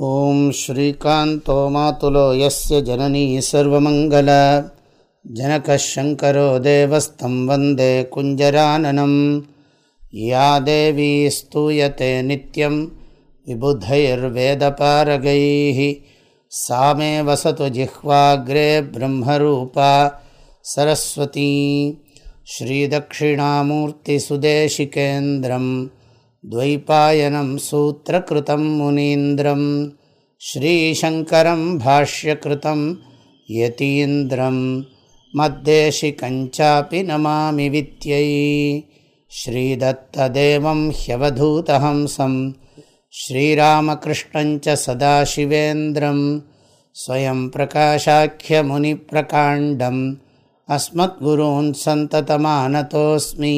ॐ श्रीकान्तो मातुलो यस्य जननी सर्वमङ्गला। जनकः शङ्करो देवस्तं वन्दे कुञ्जराननं या देवी स्तूयते नित्यं विबुधैर्वेदपारगैः। सा मे वसतु जिह्वाग्रे ब्रह्मरूपा सरस्वती। श्रीदक्षिणामूर्तिसुदेशिकेन्द्रम् द्वैपायनं सूत्रकृतं मुनीन्द्रं श्रीशङ्करं भाष्यकृतं यतीन्द्रं मद्देशिकञ्चापि नमामि वित्यै श्रीदत्तदेवं ह्यवधूतहंसं श्रीरामकृष्णञ्च सदाशिवेन्द्रं स्वयं प्रकाशाख्यमुनिप्रकाण्डम् अस्मद्गुरून् सन्ततमानतोऽस्मि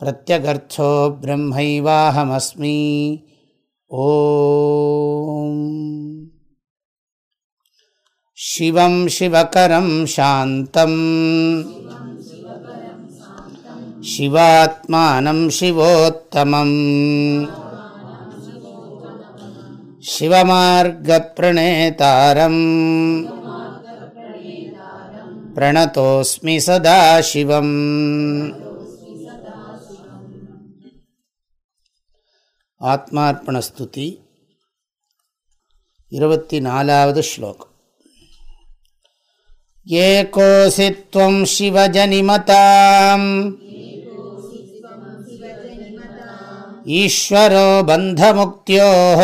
प्रत्यगर्थो ब्रह्मैवाहमस्मि ॐ शिवं शिवकरं शान्तम् शिवात्मानं शिवोत्तमम् शिवमार्गप्रणेतारम् प्रणतोऽस्मि सदा ஆத்மார்ப்பணஸ்துதி இருபத்தி நாலாவது ஸ்லோகம் ஏகோசி த்வம் சிவஜனிமதாம் ஈஸ்வரோ பந்தமுக்தியோः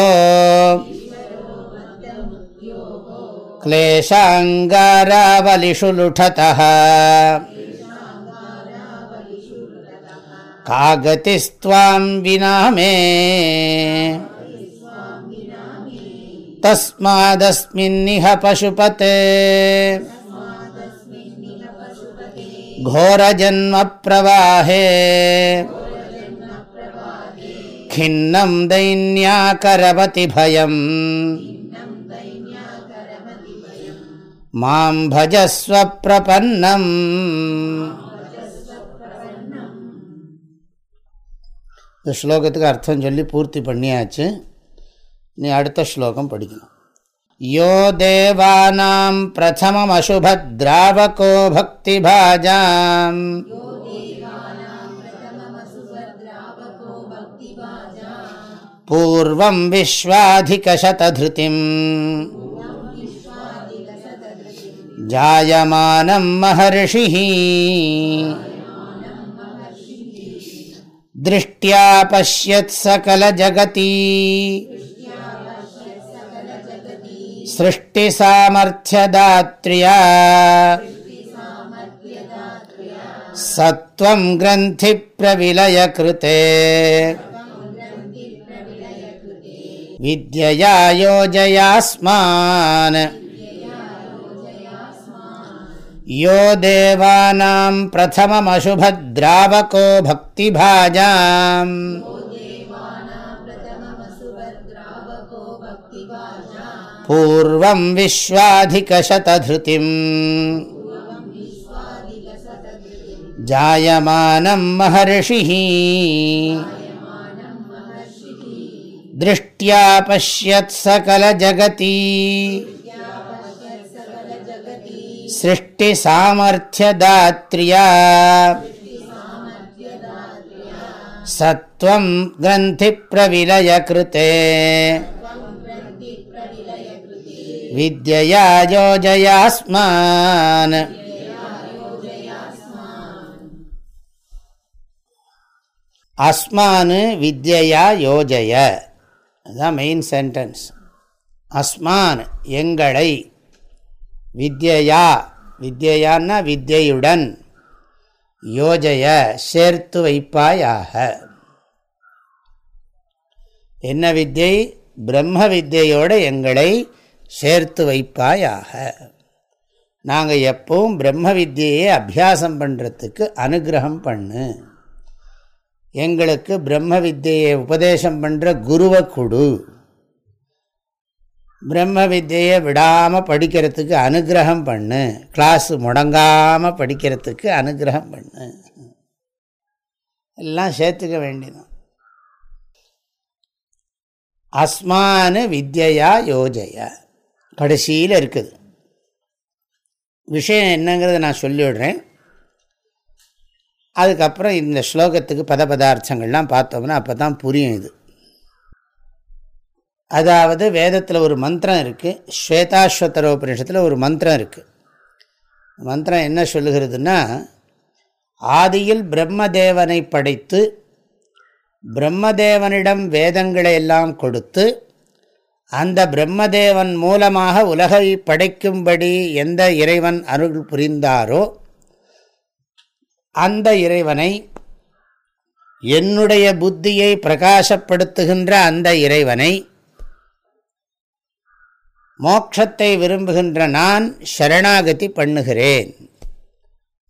क्लेशाङ्गारावलिषु लुठतः का गतिस्त्वां पशुपते। घोरजन्मप्रवाहे। खिन्नं दैन्याकरवति भयम्। माँ भजस्व இந்த ஸ்லோகத்துக்கு அர்த்தம் சொல்லி பூர்த்தி பண்ணியாச்சு நீ அடுத்த ஸ்லோகம் படிக்கணும் யோ தேவானாம் பிரதமம் அசுபத்ராவகோ பக்தி பாஜாம் பூர்வம் விஸ்வாதிகசததிருதிம் ஜாயமானம் மகர்ஷி दृष्ट्या पश्यत् सकलजगती सृष्टिसामर्थ्यदात्र्या सत्त्वं ग्रन्थिप्रविलयकृते विद्यया योजयास्मान् यो देवानां प्रथममशुभद्रावको भक्तिभाजाम्। पूर्वं विश्वाधिकशतधृतिम्। जायमानं महर्षिः। दृष्ट्या சிருஷ்டி சாமர்த்தியதாத்ரியா. சத்வம் கிரந்தி பிரவிலய கிருத்தே. வித்யா யோஜயாஸ்மான். அஸ்மானு வித்யா யோஜய. அதுதான் மெயின் சென்டென்ஸ் அஸ்மான் எங்களை வித்யா வித்யான்னா வித்யுடன் யோஜய சேர்த்து வைப்பாயாக. என்ன வித்யை? பிரம்ம வித்யோடு எங்களை சேர்த்து வைப்பாயாக. நாங்கள் எப்பவும் பிரம்ம வித்தியையே அபியாசம் பண்ணுறதுக்கு அனுகிரகம் பண்ணு. எங்களுக்கு பிரம்ம வித்தியை உபதேசம் பண்ணுற குருவை கொடு. பிரம்ம வித்தியை விடாமல் படிக்கிறதுக்கு அனுகிரகம் பண்ணு. கிளாஸ் முடங்காமல் படிக்கிறதுக்கு அனுகிரகம் பண்ணு. எல்லாம் சேர்த்துக்க வேண்டியதான் அஸ்மானு வித்யா யோஜய. கடைசியில் இருக்குது. விஷயம் என்னங்கிறத நான் சொல்லிவிடுறேன் அதுக்கப்புறம் இந்த ஸ்லோகத்துக்கு பத பதார்த்தங்கள்லாம் பார்த்தோம்னா அப்போ தான் புரியும் இது. அதாவது வேதத்தில் ஒரு மந்திரம் இருக்குது ஸ்வேதாஸ்வத்தரோபனிஷத்தில் ஒரு மந்திரம் இருக்குது மந்திரம் என்ன சொல்லுகிறதுனா ஆதியில் பிரம்மதேவனை படைத்து பிரம்மதேவனிடம் வேதங்களை எல்லாம் கொடுத்து அந்த பிரம்மதேவன் மூலமாக உலகை படைக்கும்படி எந்த இறைவன் அருள் புரிந்தாரோ அந்த இறைவனை என்னுடைய புத்தியை பிரகாசப்படுத்துகின்ற அந்த இறைவனை மோக்ஷத்தை விரும்புகின்ற நான் சரணாகதி பண்ணுகிறேன்.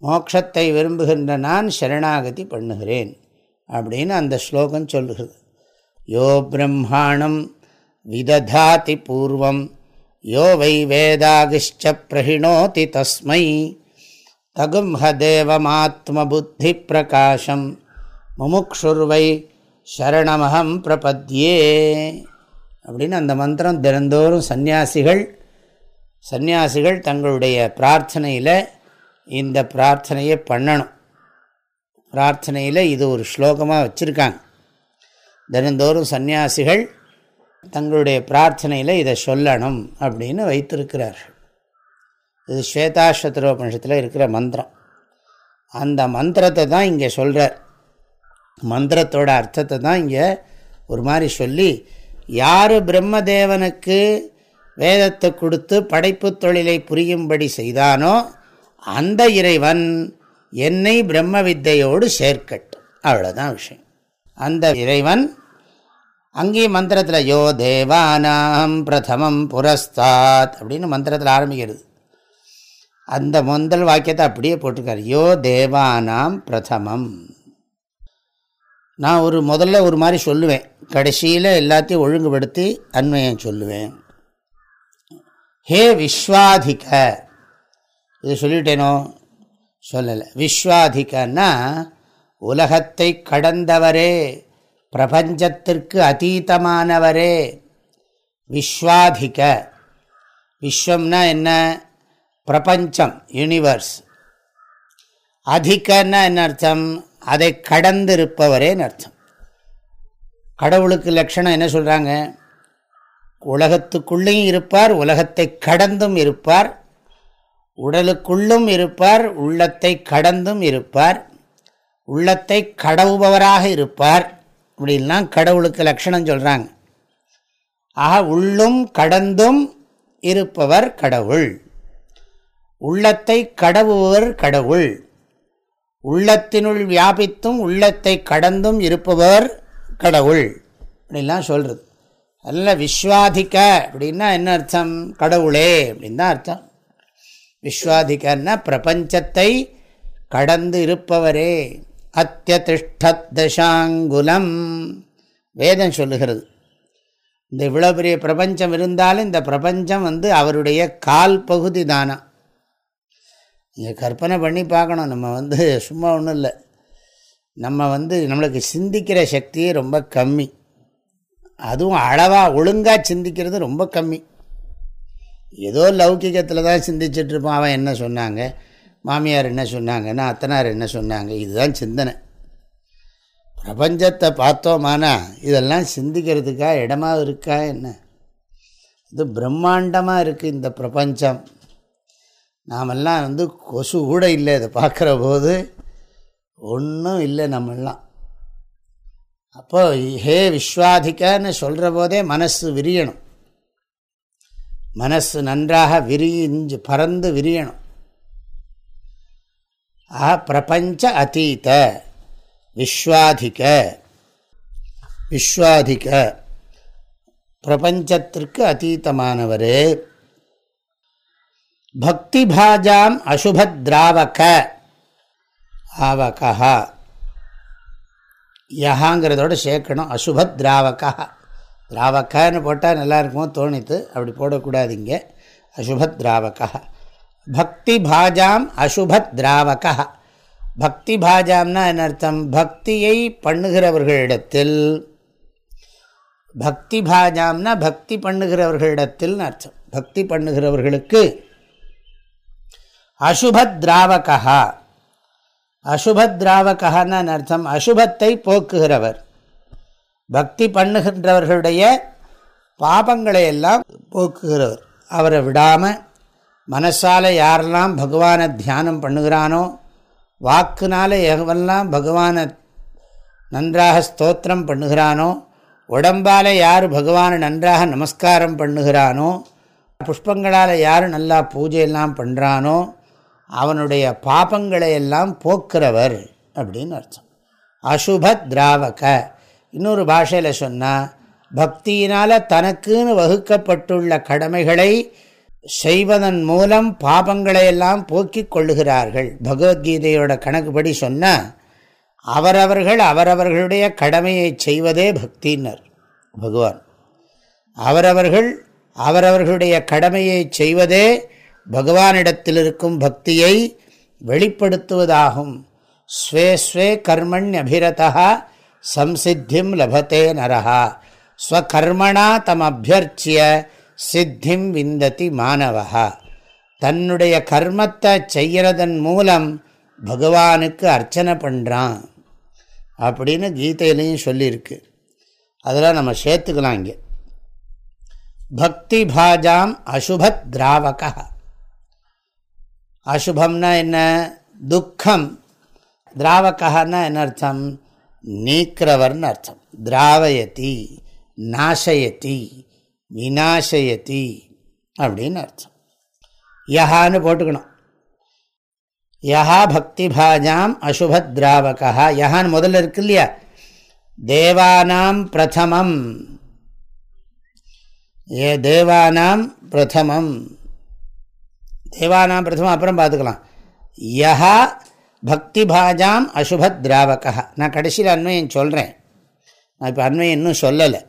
மோக்ஷத்தை விரும்புகின்ற நான் சரணாகதி பண்ணுகிறேன். அப்படின்னு அந்த ஸ்லோகம் சொல்லுகிறது. யோ பிரம்மாணம் விததாதி பூர்வம் யோ வை வேதாகிஷ்ட பிரகிணோதி தஸ்மை தகும்ஹதேவமாத்ம புத்தி பிரகாஷம் முமுக்ஷுர்வை சரணமகம் பிரபத்யே. அப்படின்னு அந்த மந்திரம் தினந்தோறும் சந்நியாசிகள் சந்நியாசிகள் தங்களுடைய பிரார்த்தனையில் இந்த பிரார்த்தனையை பண்ணணும். பிரார்த்தனையில் இது ஒரு ஸ்லோகமாக வச்சுருக்காங்க. தினந்தோறும் சந்நியாசிகள் தங்களுடைய பிரார்த்தனையில் இதை சொல்லணும் அப்படின்னு வைத்திருக்கிறார்கள். இது ஸ்வேதாஸ்வத்திரோபனிஷத்தில் இருக்கிற மந்திரம். அந்த மந்திரத்தை தான் இங்கே சொல்கிறார் மந்திரத்தோட அர்த்தத்தை தான் இங்கே ஒரு மாதிரி சொல்லி யார் பிரம்மதேவனுக்கு வேதத்தை கொடுத்து படைப்பு தொழிலை புரியும்படி செய்தானோ அந்த இறைவன் என்னை பிரம்ம வித்தையோடு சேர்க்கட்டும். அவ்வளோதான் விஷயம். அந்த இறைவன் அங்கேயும் மந்திரத்தில் யோ தேவானாம் பிரதமம் புரஸ்தாத் அப்படின்னு மந்திரத்தில் ஆரம்பிக்கிறது. அந்த முதல் வாக்கியத்தை அப்படியே போட்டிருக்கார். யோ தேவானாம் பிரதமம். நான் ஒரு முதல்ல ஒரு மாதிரி சொல்லுவேன். கடைசியில் எல்லாத்தையும் ஒழுங்குபடுத்தி அண்மையை சொல்லுவேன். ஹே விஸ்வாதிக. இது சொல்லிட்டேனோ சொல்லலை. விஸ்வாதிகன்னா உலகத்தை கடந்தவரே பிரபஞ்சத்திற்கு அதீதமானவரே. விஸ்வாதிக. விஸ்வம்னா என்ன? பிரபஞ்சம் யூனிவர்ஸ் அதிகன்னா என்ன அர்த்தம்? அதை கடந்து இருப்பவரேன்னு அர்த்தம். கடவுளுக்கு லட்சணம் என்ன சொல்கிறாங்க உலகத்துக்குள்ளேயும் இருப்பார் உலகத்தை கடந்தும் இருப்பார் உடலுக்குள்ளும் இருப்பார் உள்ளத்தை கடந்தும் இருப்பார் உள்ளத்தை கடவுபவராக இருப்பார் இப்படிலாம் கடவுளுக்கு லட்சணம் சொல்கிறாங்க ஆக உள்ளும் கடந்தும் இருப்பவர் கடவுள். உள்ளத்தை கடவுவர் கடவுள். உள்ளத்தினுள் வியாபித்தும் உள்ளத்தை கடந்தும் இருப்பவர் கடவுள். அப்படின்லாம் சொல்கிறது அதில் விஸ்வாதிக்க அப்படின்னா என்ன அர்த்தம்? கடவுளே அப்படின்னு தான் அர்த்தம். விஸ்வாதிகன்னா பிரபஞ்சத்தை கடந்து இருப்பவரே. அத்தியதிஷ்டத் தசாங்குலம். வேதம் சொல்லுகிறது. இந்த இவ்வளோ பெரிய பிரபஞ்சம் இருந்தாலும் இந்த பிரபஞ்சம் வந்து அவருடைய கால் பகுதி தானா? நீங்கள் கற்பனை பண்ணி பார்க்கணும். நம்ம வந்து சும்மா ஒன்றும் இல்லை. நம்ம வந்து நம்மளுக்கு சிந்திக்கிற சக்தியே ரொம்ப கம்மி. அதுவும் அளவாக ஒழுங்காக சிந்திக்கிறது ரொம்ப கம்மி. ஏதோ லௌக்கிகத்தில் தான் சிந்திச்சிட்ருப்பான் அவன் என்ன சொன்னாங்க? மாமியார் என்ன சொன்னாங்கன்னா அத்தனார் என்ன சொன்னாங்க? இதுதான் சிந்தனை. பிரபஞ்சத்தை பார்த்தோமானா இதெல்லாம் சிந்திக்கிறதுக்காக இடமா இருக்கா என்ன? இது பிரம்மாண்டமாக இருக்குது இந்த பிரபஞ்சம். நாமெல்லாம் வந்து கொசு கூட இல்லை இதை பார்க்குற போது ஒன்றும் இல்லை நம்மெல்லாம். அப்போ ஹே விஸ்வாதிக்கன்னு சொல்கிற போதே மனசு விரியணும். மனசு நன்றாக விரிஞ்சு பறந்து விரியணும். ஆ பிரபஞ்ச அதீத விஸ்வாதிக விஸ்வாதிக. பிரபஞ்சத்திற்கு அதீதமானவர். பக்தி பாஜாம் அசுபத்ராவக. ஆவகா யஹாங்கிறதோட சேர்க்கணும். அசுபத்ராவகா. திராவக்கான்னு போட்டால் நல்லா இருக்குமோ தோணித்து அப்படி போடக்கூடாது இங்கே அசுபத் திராவகா பக்தி பாஜாம் அசுபத் பக்தி பாஜாம்னா என்ன அர்த்தம்? பக்தியை பண்ணுகிறவர்களிடத்தில். பக்தி பாஜாம்னா பக்தி பண்ணுகிறவர்களிடத்தில் அர்த்தம். பக்தி பண்ணுகிறவர்களுக்கு. அசுபத்ராவகா அசுபத்ராவகான்னு அர்த்தம் அசுபத்தை போக்குகிறவர். பக்தி பண்ணுகின்றவர்களுடைய பாபங்களை எல்லாம் போக்குகிறவர். அவரை விடாமல் மனசால் யாரெல்லாம் பகவானை தியானம் பண்ணுகிறானோ வாக்குனால எவெல்லாம் பகவானை நன்றாக ஸ்தோத்திரம் பண்ணுகிறானோ உடம்பால் யார் பகவானை நன்றாக நமஸ்காரம் பண்ணுகிறானோ புஷ்பங்களால் யார் நல்லா பூஜையெல்லாம் பண்ணுறானோ அவனுடைய பாபங்களை எல்லாம் போக்குறவர் அப்படின்னு அர்த்தம். அசுபத் திராவக. இன்னொரு பாஷையில் சொன்னால் பக்தியினால் தனக்குன்னு வகுக்கப்பட்டுள்ள கடமைகளை செய்வதன் மூலம் பாபங்களை எல்லாம் போக்கிக் கொள்ளுகிறார்கள். பகவத்கீதையோட கணக்குப்படி சொன்னால் அவரவர்கள் அவரவர்களுடைய கடமையை செய்வதே பக்தின்னர் பகவான். அவரவர்கள் அவரவர்களுடைய கடமையை செய்வதே பகவானிடத்தில் இருக்கும் பக்தியை வெளிப்படுத்துவதாகும். Sway sway கர்மண் அபிரதா சம்சித்திம் லபத்தே நரஹா. ஸ்வகர்மணா தம் அபியர்ச்சிய சித்திம் விந்ததி மாணவா தன்னுடைய கர்மத்தை செய்கிறதன் மூலம் பகவானுக்கு அர்ச்சனை பண்ணுறான் அப்படின்னு கீதையிலையும் சொல்லியிருக்கு. அதெல்லாம் நம்ம சேர்த்துக்கலாம் இங்கே. பக்தி பாஜாம் அசுபத் திராவகா அசுபம்னா என்ன? துக்கம். திராவகான்னா என்ன அர்த்தம்? நீக்கிறவர்னு அர்த்தம். திராவயதி நாசயதி விநாசயதி அப்படின்னு அர்த்தம். யஹான்னு போட்டுக்கணும். யஹா பக்தி பாஜாம் அசுபத் திராவகா யஹான்னு முதல்ல இருக்கு இல்லையா தேவானாம் பிரதமம். ஏ தேவானாம் பிரதமம். தேவானாம் பிரதமம் அப்புறம் பார்த்துக்கலாம். யஹா பக்தி பாஜாம் அசுபத் திராவகா நான் கடைசியில் அண்மையும் சொல்கிறேன் நான் இப்போ அண்மையும் இன்னும் சொல்லலை.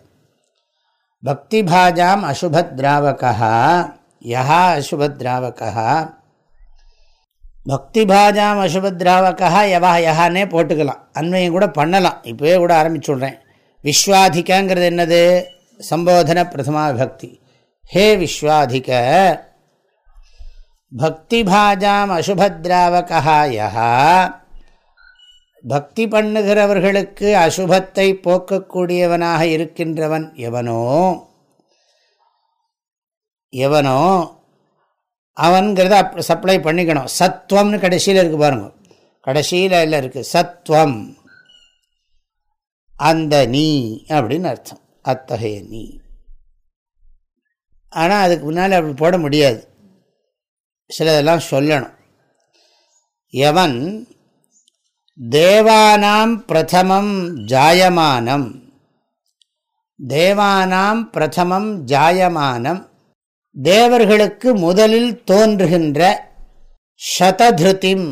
பக்தி பாஜாம் அசுபத் திராவகா யஹா அசுபத் திராவகா பக்தி பாஜாம் அசுபத் திராவகா யவா யஹானே போட்டுக்கலாம். அண்மையும் கூட பண்ணலாம். இப்போவே கூட ஆரம்பிச்சுடுறேன் விஸ்வாதிகங்கிறது என்னது? சம்போதன பிரதமா பக்தி ஹே விஸ்வாதிக பக்தி பாஜாம் பக்தி பண்ணுகிறவர்களுக்கு அசுபத்தை போக்கக்கூடியவனாக இருக்கின்றவன் எவனோ எவனோ அவன்கிறத அப் சப்ளை பண்ணிக்கணும். சத்வம்னு கடைசியில் இருக்கு பாருங்க. கடைசியில் இல்லை இருக்குது சத்வம். அந்த நீ அப்படின்னு அர்த்தம். அத்தகைய நீ. ஆனால் அதுக்கு முன்னால் அப்படி போட முடியாது. சிலதெல்லாம் சொல்லணும். எவன் தேவானாம் பிரதமம் ஜாயமானம் தேவானாம் பிரதமம் ஜாயமானம் தேவர்களுக்கு முதலில் தோன்றுகின்ற சததிருத்திம்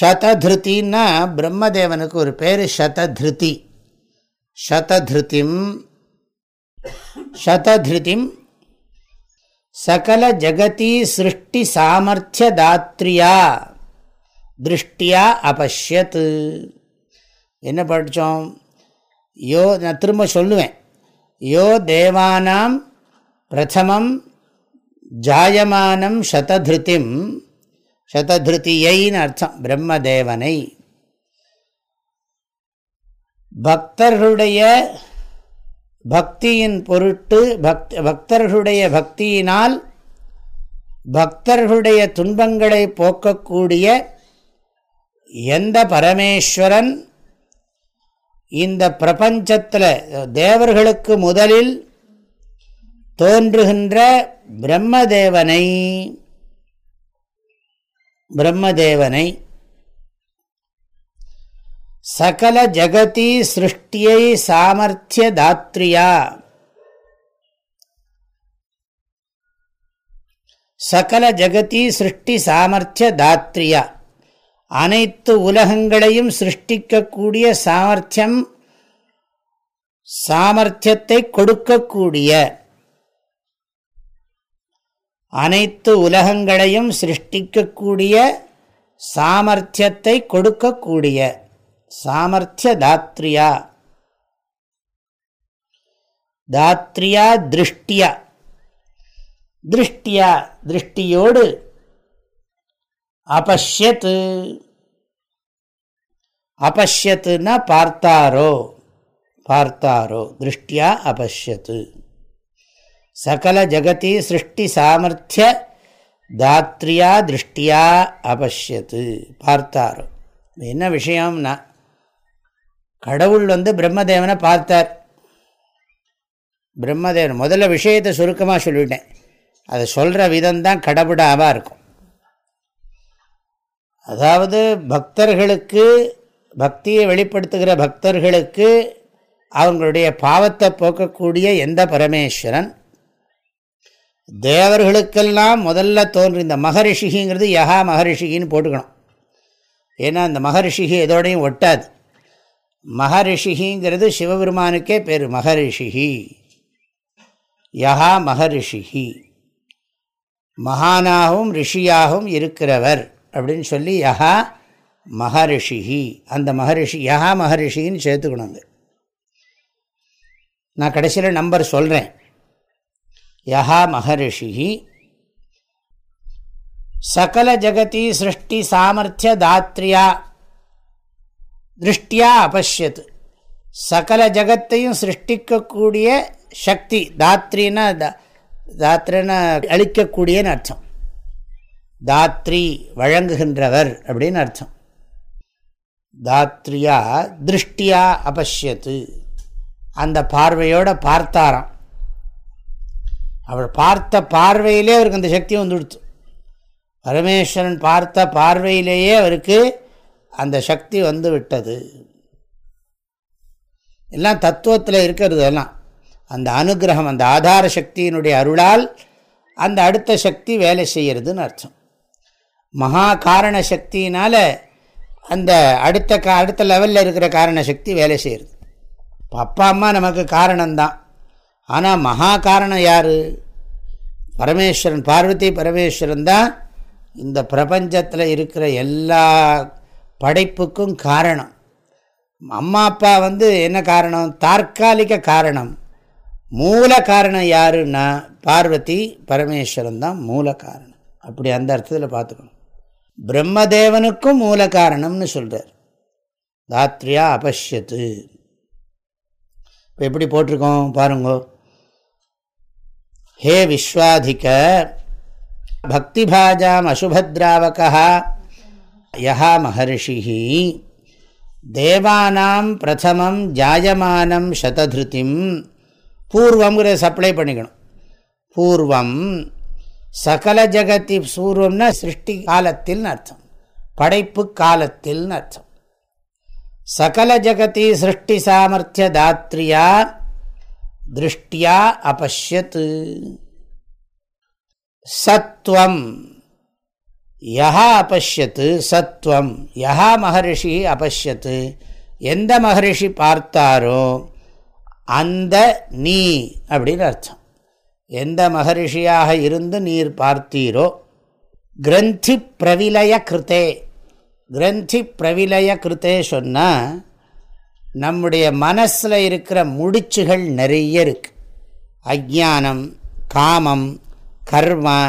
சததிருத்தின்னா பிரம்மதேவனுக்கு ஒரு பேர் சததிருத்தி சததிருத்திம் சததிருத்திம் சகல ஜகதி சிருஷ்டி சாமர்த்திய தாத்ரியா. திருஷ்டியா அபஷ்யத். என்ன படித்தோம் யோ நான் திரும்ப சொல்லுவேன். யோ தேவானாம் பிரதமம் ஜாயமானம் சததிருத்திம். சததிருத்தியைன்னு அர்த்தம் பிரம்மதேவனை. பக்தர்களுடைய பக்தியின் பொருட்டு பக்த பக்தர்களுடைய பக்தியினால் பக்தர்களுடைய துன்பங்களை போக்கக்கூடிய எந்த பரமேஸ்வரன் இந்த பிரபஞ்சத்தில் தேவர்களுக்கு முதலில் தோன்றுகின்ற பிரம்மதேவனை பிரம்மதேவனை சகல ஜகதி சிருஷ்டியை சாமர்த்திய தாத்ரியா சகல ஜகதி சிருஷ்டி சாமர்த்திய தாத்ரியா அனைத்து உலகங்களையும் சிருஷ்டிக்கக்கூடிய சாமர்த்தியம் சாமர்த்தியத்தை கொடுக்கக்கூடிய அனைத்து உலகங்களையும் சிருஷ்டிக்கக்கூடிய சாமர்த்தியத்தை கொடுக்கக்கூடிய சாமர்த்திய தாத்ரியா தாத்ரியா திருஷ்டியா. திருஷ்டியா திருஷ்டியோடு அபஷ்யத்து. அபஷ்யத்துன்னா பார்த்தாரோ பார்த்தாரோ திருஷ்டியா அபஷ்யத்து. சகல ஜகதி சிருஷ்டி சாமர்த்திய தாத்ரியா திருஷ்டியா அபஷ்யத்து பார்த்தாரோ. என்ன விஷயம்னா கடவுள் வந்து பிரம்மதேவனை பார்த்தார். பிரம்மதேவன் முதல்ல விஷயத்தை சுருக்கமாக சொல்லிவிட்டேன் அதை சொல்கிற விதம்தான் கடவுடாவாக இருக்கும். அதாவது பக்தர்களுக்கு பக்தியை வெளிப்படுத்துகிற பக்தர்களுக்கு அவங்களுடைய பாவத்தை போக்கக்கூடிய எந்த பரமேஸ்வரன்? தேவர்களுக்கெல்லாம் முதல்ல தோன்று இந்த மகரிஷிங்கிறது யகா மகரிஷிகின்னு போட்டுக்கணும். ஏன்னா இந்த மகரிஷிகி எதோடையும் ஒட்டாது. மகரிஷிங்கிறது சிவபெருமானுக்கே பேர் மகரிஷி யஹா மகரிஷிகி மகானாகவும் ரிஷியாகவும் இருக்கிறவர் அப்படின்னு சொல்லி யஹா மகரிஷி அந்த மகரிஷி யஹா மகரிஷின்னு சேர்த்துக்கணுங்க நான் கடைசியில் நம்பர் சொல்கிறேன் யஹா மகரிஷி சகல ஜகதி சிருஷ்டி சாமர்த்திய தாத்ரியா. திருஷ்டியா அபஷ்யத்து சகல ஜகத்தையும் சிருஷ்டிக்கக்கூடிய சக்தி தாத்ரின்னா தாத்ரினா அழிக்கக்கூடியன்னு அர்த்தம். தாத்ரி வழங்குகின்றவர் அப்படின்னு அர்த்தம். தாத்ரியா திருஷ்டியா அபஷ்யத்து. அந்த பார்வையோட பார்த்தாராம். அவர் பார்த்த பார்வையிலே அவருக்கு அந்த சக்தி வந்துடுத்து. பரமேஸ்வரன் பார்த்த பார்வையிலேயே அவருக்கு அந்த சக்தி வந்து விட்டது. எல்லாம் தத்துவத்தில் இருக்கிறது எல்லாம். அந்த அனுகிரகம் அந்த ஆதார சக்தியினுடைய அருளால் அந்த அடுத்த சக்தி வேலை செய்கிறதுன்னு அர்த்தம். மகா காரண சக்தியினால் அந்த அடுத்த கா அடுத்த லெவலில் இருக்கிற காரண சக்தி வேலை செய்கிறது. இப்போ அப்பா அம்மா நமக்கு காரணம்தான். ஆனால் மகா காரணம் யார்? பரமேஸ்வரன் பார்வதி பரமேஸ்வரன் தான் இந்த பிரபஞ்சத்தில் இருக்கிற எல்லா படைப்புக்கும் காரணம். அம்மா அப்பா வந்து என்ன காரணம்? தற்காலிக காரணம். மூல காரணம் யாருன்னா பார்வதி பரமேஸ்வரன் தான் மூல காரணம். அப்படி அந்த அர்த்தத்தில் பார்த்துக்கணும். பிரம்மதேவனுக்கும் மூல காரணம்னு சொல்கிறார் தாத்ரியா அபஷ்யத்து. இப்போ எப்படி போட்டிருக்கோம் பாருங்கோ. ஹே விஸ்வாதிக பக்திபாஜாம் அசுபத்ராவகா யா மகர்ஷி தேவானாம் பிரதமம் ஜாயமானம் சததிருத்திம் பூர்வங்கிற சப்ளை பண்ணிக்கணும். பூர்வம் சகல ஜகத்தி பூர்வம்னா சிருஷ்டி காலத்தில்னு அர்த்தம். படைப்பு காலத்தில்னு அர்த்தம். சகல ஜகதி சிருஷ்டி சாமர்த்திய தாத்ரியா திருஷ்டியா அபஷ்யத் சத்வம். யஹா அபஷத்து சத்வம். யஹா மகரிஷி அபஷத்து எந்த மகரிஷி பார்த்தாரோ அந்த நீ அப்படின்னு அர்த்தம். எந்த மகரிஷியாக இருந்து நீர் பார்த்தீரோ கிரந்தி பிரவிலய கிருத்தே. கிரந்தி பிரவிலய கிருத்தே சொன்னால் நம்முடைய மனசில் இருக்கிற முடிச்சுகள் நிறைய இருக்கு. அஜானம் காமம் கர்மா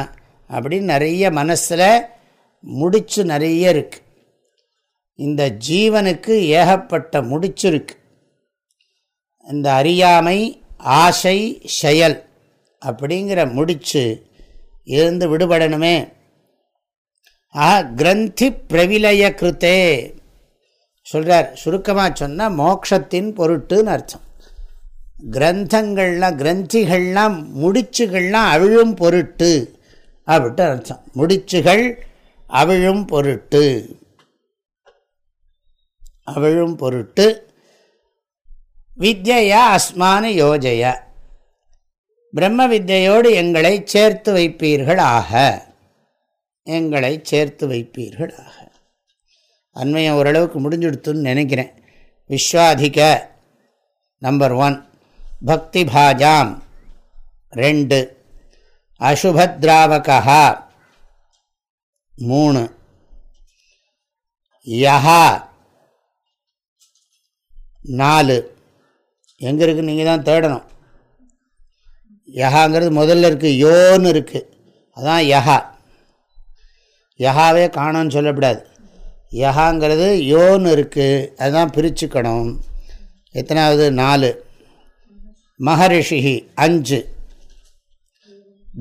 அப்படின்னு நிறைய மனசில் முடிச்சு நிறைய இருக்கு. இந்த ஜீவனுக்கு ஏகப்பட்ட முடிச்சு இருக்கு. இந்த அறியாமை ஆசை செயல் அப்படிங்கிற முடிச்சு இருந்து விடுபடணுமே. ஆ கிரந்தி பிரவிலய கிருத்தே. சொல்கிறார் சுருக்கமாக சொன்னால் மோக்ஷத்தின் பொருட்டுன்னு அர்த்தம். கிரந்தங்கள்லாம் கிரந்திகள்லாம் முடிச்சுகள்லாம் அழும் பொருட்டு அப்படின்ட்டு அர்த்தம். முடிச்சுகள் அவிழும் பொருட்டு. அவிழும் பொருட்டு. வித்யா அஸ்மானு யோஜய. பிரம்ம வித்யோடு எங்களை சேர்த்து வைப்பீர்கள் ஆக எங்களை சேர்த்து வைப்பீர்களாக. அண்மையம் ஓரளவுக்கு முடிஞ்சுடுத்துன்னு நினைக்கிறேன். விஸ்வாதிக நம்பர் ஒன். பக்தி பாஜாம் ரெண்டு. அசுபத்ராவகா. மூணு. யஹா. நாலு. எங்கே இருக்குது நீங்கள் தான் தேடணும். யஹாங்கிறது முதல்ல இருக்குது யோன்னு இருக்குது அதான் யஹா. யஹாவே காணோன்னு சொல்லக்கூடாது. யஹாங்கிறது யோன்னு இருக்குது அதுதான் பிரிச்சுக்கணும். எத்தனாவது? நாலு. மகரிஷி அஞ்சு.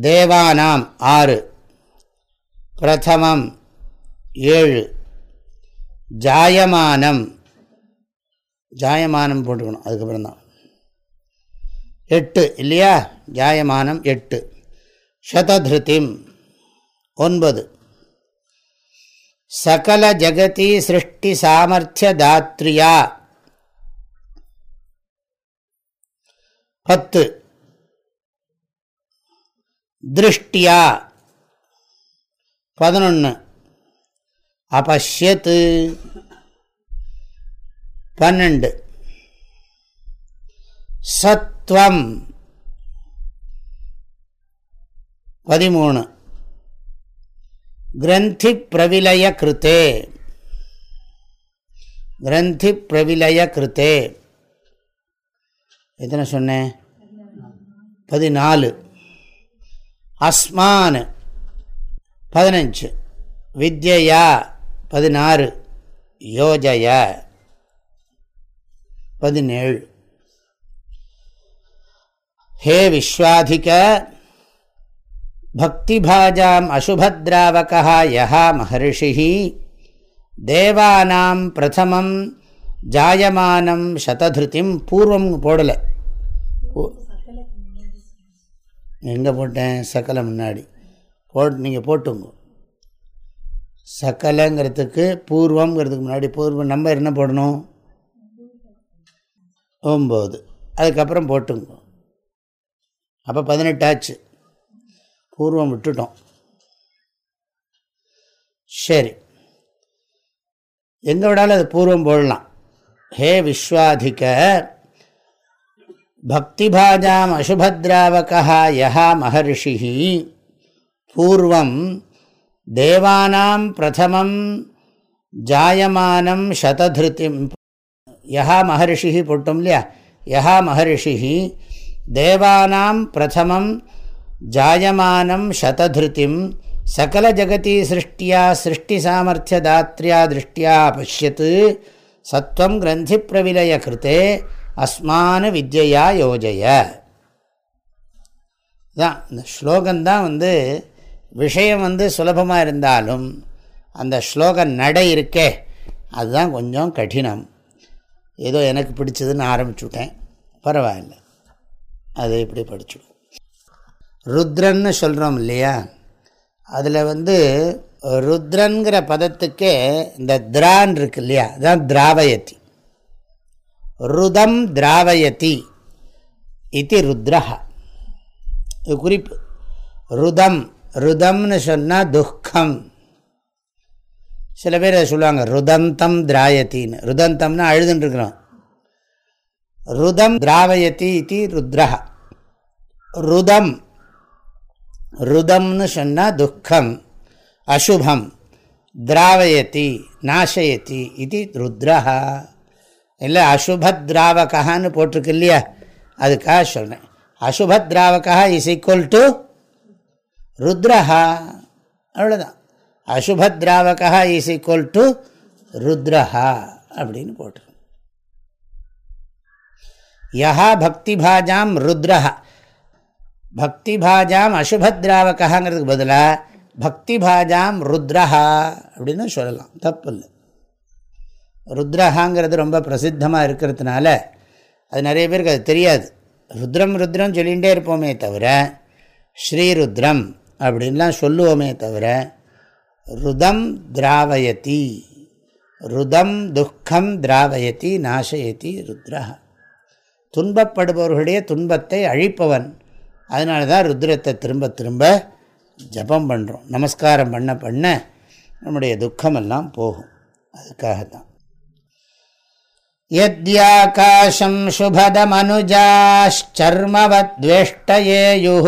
தேவானாம் ஆறு. பிரதமம் ஏழு. ஜாயமானம். ஜாயமானம் போட்டுக்கணும் அதுக்கப்புறம் தான் எட்டு இல்லையா? ஜாயமானம் எட்டு. சததிருத்திம் ஒன்பது. சகல ஜகதி சிருஷ்டி சாமர்த்திய தாத்ரியா. பத்து. திருஷ்டியா. பதினொன்று அபஷ்யத்து பன்னெண்டு. சத்வம் பதிமூணு. கிரந்தி பிரவிலய கிருத்தே கிரந்தி பிரவிலய கிருத்தே எத்தனை சொன்னேன் பதினாலு. அஸ்மான். பதினஞ்சு. வித்யா பதினாறு. யோஜய பதினேழு. ஹே விஸ்வாதிக பக்திபாஜாம் அசுபத்ராவகா யா மகர்ஷி தேவானாம் பிரதமம் ஜாயமானம் சததிருத்திம் பூர்வம் போடலை. எங்கே போட்டேன்? சக்கலை முன்னாடி. போட் நீங்கள் போட்டுங்க. சக்கலைங்கிறதுக்கு பூர்வங்கிறதுக்கு முன்னாடி பூர்வம் நம்ம என்ன போடணும்? ஒம்பது. அதுக்கப்புறம் போட்டுங்க. அப்போ பதினெட்டாச்சு பூர்வம் விட்டுட்டோம். சரி. எங்கே விடாலும் அது பூர்வம் போடலாம். ஹே விஸ்வாதிக்க பக்திபாஜாம் அசுபத்ராவகா யஹா மகர்ஷி பூர்வம் தேவானாம் பிரதமம் ஜாயமானம் சததிருத்திம் யஹா மகர்ஷி போட்டோம் இல்லையா? யஹா மகர்ஷி தேவானாம் பிரதமம் ஜாயமானம் சததிருத்திம் சகல ஜகதி சிருஷ்டியா சிருஷ்டி சாமர்த்திய தாத்ரியா திருஷ்டியா பசியத் சத்வம் கிரந்தி பிரவிலய கிருத்தே அஸ்மான வித்யா யோஜய. தான் இந்த ஸ்லோகந்தான் வந்து விஷயம் வந்து சுலபமாக இருந்தாலும் அந்த ஸ்லோக நடை இருக்கே அதுதான் கொஞ்சம் கடினம். ஏதோ எனக்கு பிடிச்சதுன்னு ஆரம்பிச்சுட்டேன். பரவாயில்ல. அதை இப்படி படிச்சுடும் ருத்ரன்னு சொல்கிறோம் இல்லையா? அதில் வந்து ருத்ரன்கிற பதத்துக்கே இந்த திரான் இருக்கு இல்லையா? அதுதான் திராவயத்தி ருதம் திராவயதி இது ருத்ரஹா. இது குறிப்பு. ருதம் ருதம்னு சொன்னால் துக்கம். சில பேர் அதை சொல்லுவாங்க ருதந்தம் திராயத்தின்னு ருதந்தம்னா அழுதுன்ட்ருக்குறோம் ருதம் திராவயத்தி இது ருத்ரஹா. ருதம். ருதம்னு சொன்னால் துக்கம். அசுபம். திராவயத்தி நாசயத்தி இது ருத்ரஹா. இல்லை அசுபத்ராவகான்னு போட்டிருக்கு இல்லையா? அதுக்காக சொல்கிறேன் அசுபத்ராவகா இஸ் ஈக்குவல் டு ருத்ரஹா. அவ்வளோதான் அசுபத்ராவகா இஸ் ஈக்குவல் டு ருத்ரஹா அப்படின்னு போட்டிருக்கு. யஹா பக்தி பாஜாம் ருத்ரஹா. பக்தி பாஜாம் அசுபத்ராவகாங்கிறதுக்கு பதிலாக பக்தி பாஜாம் ருத்ரஹா அப்படின்னு சொல்லலாம். தப்பு இல்லை ருத்ரஹாங்கிறது ரொம்ப பிரசித்தமாக இருக்கிறதுனால அது நிறைய பேருக்கு அது தெரியாது. ருத்ரம் ருத்ரம் சொல்லிகிட்டே இருப்போமே தவிர ஸ்ரீருத்ரம் அப்படின்லாம் சொல்லுவோமே தவிர ருதம் திராவயதி ருதம் துக்கம் திராவயதி நாசயதி ருத்ரா துன்பப்படுபவர்களுடைய துன்பத்தை அழிப்பவன் அதனால தான் ருத்ரத்தை திரும்ப திரும்ப ஜபம் பண்ணுறோம் நமஸ்காரம் பண்ண பண்ண நம்முடைய துக்கமெல்லாம் போகும் அதுக்காக தான் यद्याकाशं शुभदमनुजाश्चर्मवद्वेष्टयेयुः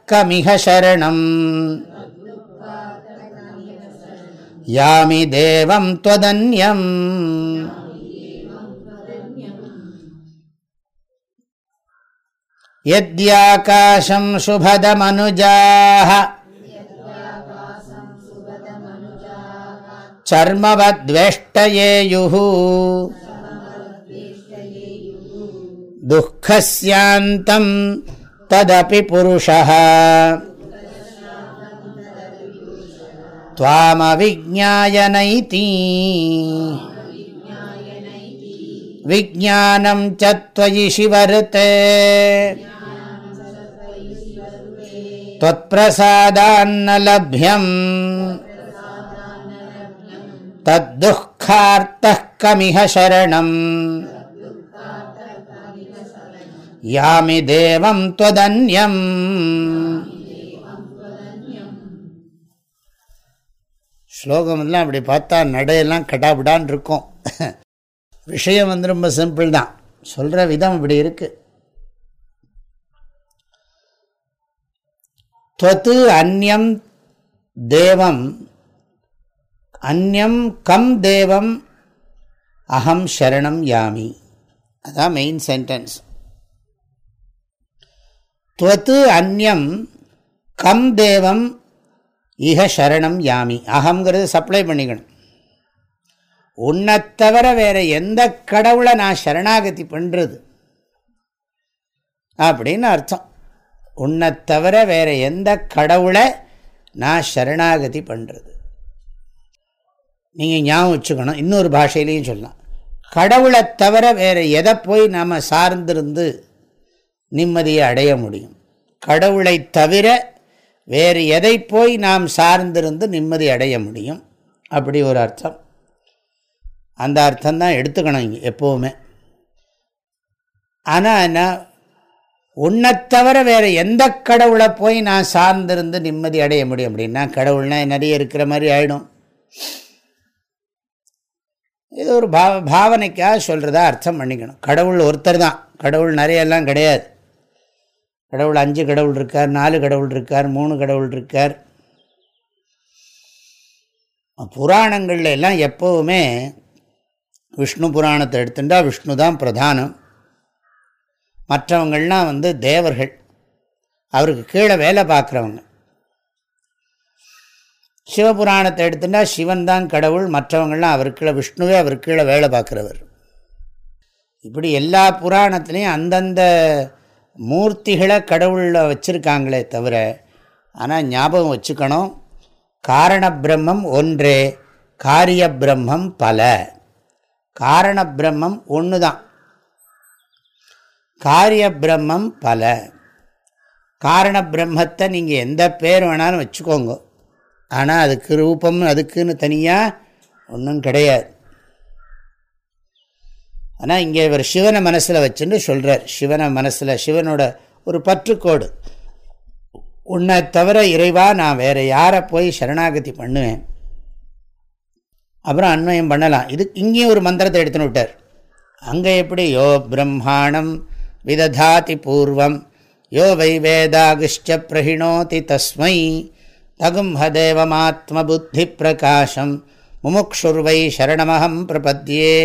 துக்கமிக சரணம் யாமி தேவம் துவதன்யம் यद्याकाशं शुभदमनुजाः। चर्मवद्वेष्टयेयुः। तदपि पुरुषः। त्वामविज्ञाय नैति। विज्ञानं च त्वयि शिवर्ते त्वत्प्रसादान्न लभ्यम् तद्दुःखार्तः कमिह शरणम्। யாமி தேவம் துவதன்யம். ஸ்லோகமெல்லாம் அப்படி பார்த்தா நடையெல்லாம் கடாபிடான் இருக்கும். விஷயம் வந்து ரொம்ப சிம்பிள் தான். சொல்கிற விதம் இப்படி இருக்கு. தொத்து அந்யம் தேவம் அந்யம் கம் தேவம் அகம் சரணம் யாமி. அதான் மெயின் சென்டென்ஸ் துவது அந்யம் கம் தேவம் இக சரணம் யாமி. அகங்கிறது சப்ளை பண்ணிக்கணும். உன்னை தவிர வேற எந்த கடவுளை நான் சரணாகதி பண்ணுறது அப்படின்னு அர்த்தம். உன்னை தவிர வேற எந்த கடவுளை நான் சரணாகதி பண்ணுறது நீங்கள் ஞாபகம் வச்சுக்கணும். இன்னொரு பாஷையிலையும் சொல்லலாம். கடவுளை தவிர வேறு எதை போய் நாம் சார்ந்திருந்து நிம்மதியை அடைய முடியும். கடவுளை தவிர வேறு எதை போய் நாம் சார்ந்திருந்து நிம்மதி அடைய முடியும்? அப்படி ஒரு அர்த்தம். அந்த அர்த்தம் தான் எடுத்துக்கணும் இங்கே எப்போவுமே. ஆனால் என்ன உன்னை தவிர வேறு எந்த கடவுளை போய் நான் சார்ந்திருந்து நிம்மதி அடைய முடியும் அப்படின்னா கடவுள்னா நிறைய இருக்கிற மாதிரி ஆகிடும் இது ஒரு பாவ பாவனைக்காக சொல்கிறதா அர்த்தம் பண்ணிக்கணும். கடவுள் ஒருத்தர் தான். கடவுள் நிறையெல்லாம் கிடையாது. கடவுள் அஞ்சு கடவுள் இருக்கார் நாலு கடவுள் இருக்கார் மூணு கடவுள் இருக்கார். புராணங்களில் எல்லாம் எப்போவுமே விஷ்ணு புராணத்தை எடுத்துட்டா விஷ்ணு தான் பிரதானம். மற்றவங்கள்லாம் வந்து தேவர்கள். அவருக்கு கீழே வேலை பார்க்குறவங்க. சிவபுராணத்தை எடுத்துட்டா சிவன் தான் கடவுள் மற்றவங்கள்லாம் அவருக்குள்ள விஷ்ணுவே அவர் கீழே வேலை பார்க்குறவர். இப்படி எல்லா புராணத்துலேயும் அந்தந்த மூர்த்திகளை கடவுளில் வச்சுருக்காங்களே தவிர ஆனால் ஞாபகம் வச்சுக்கணும் காரண பிரம்மம் ஒன்றே காரிய பிரம்மம் பல. காரண பிரம்மம் ஒன்று தான் காரிய பிரம்மம் பல. காரண பிரம்மத்தை நீங்கள் எந்த பேர் வேணாலும் வச்சுக்கோங்க. ஆனால் அதுக்கு ரூபம் அதுக்குன்னு தனியாக ஒன்றும் கிடையாது. ஆனால் இங்கே இவர் சிவனை மனசில் வச்சுன்னு சொல்கிறார் சிவனை மனசில் சிவனோட ஒரு பற்றுக்கோடு. உன்னை தவிர இறைவா நான் வேறு யாரை போய் சரணாகதி பண்ணுவேன்? அப்புறம் அன்வயம் பண்ணலாம். இது இங்கேயும் ஒரு மந்திரத்தை எடுத்துன்னு விட்டார். அங்கே எப்படி? யோ பிரம்மாணம் விததாதி பூர்வம். யோ வை வேதாகிஷ்ட பிரகிணோதி தஸ்மை. தகும்ஹதேவமாத்ம புத்தி பிரகாசம் முமுக்ஷுர்வை சரணமகம் பிரபத்தியே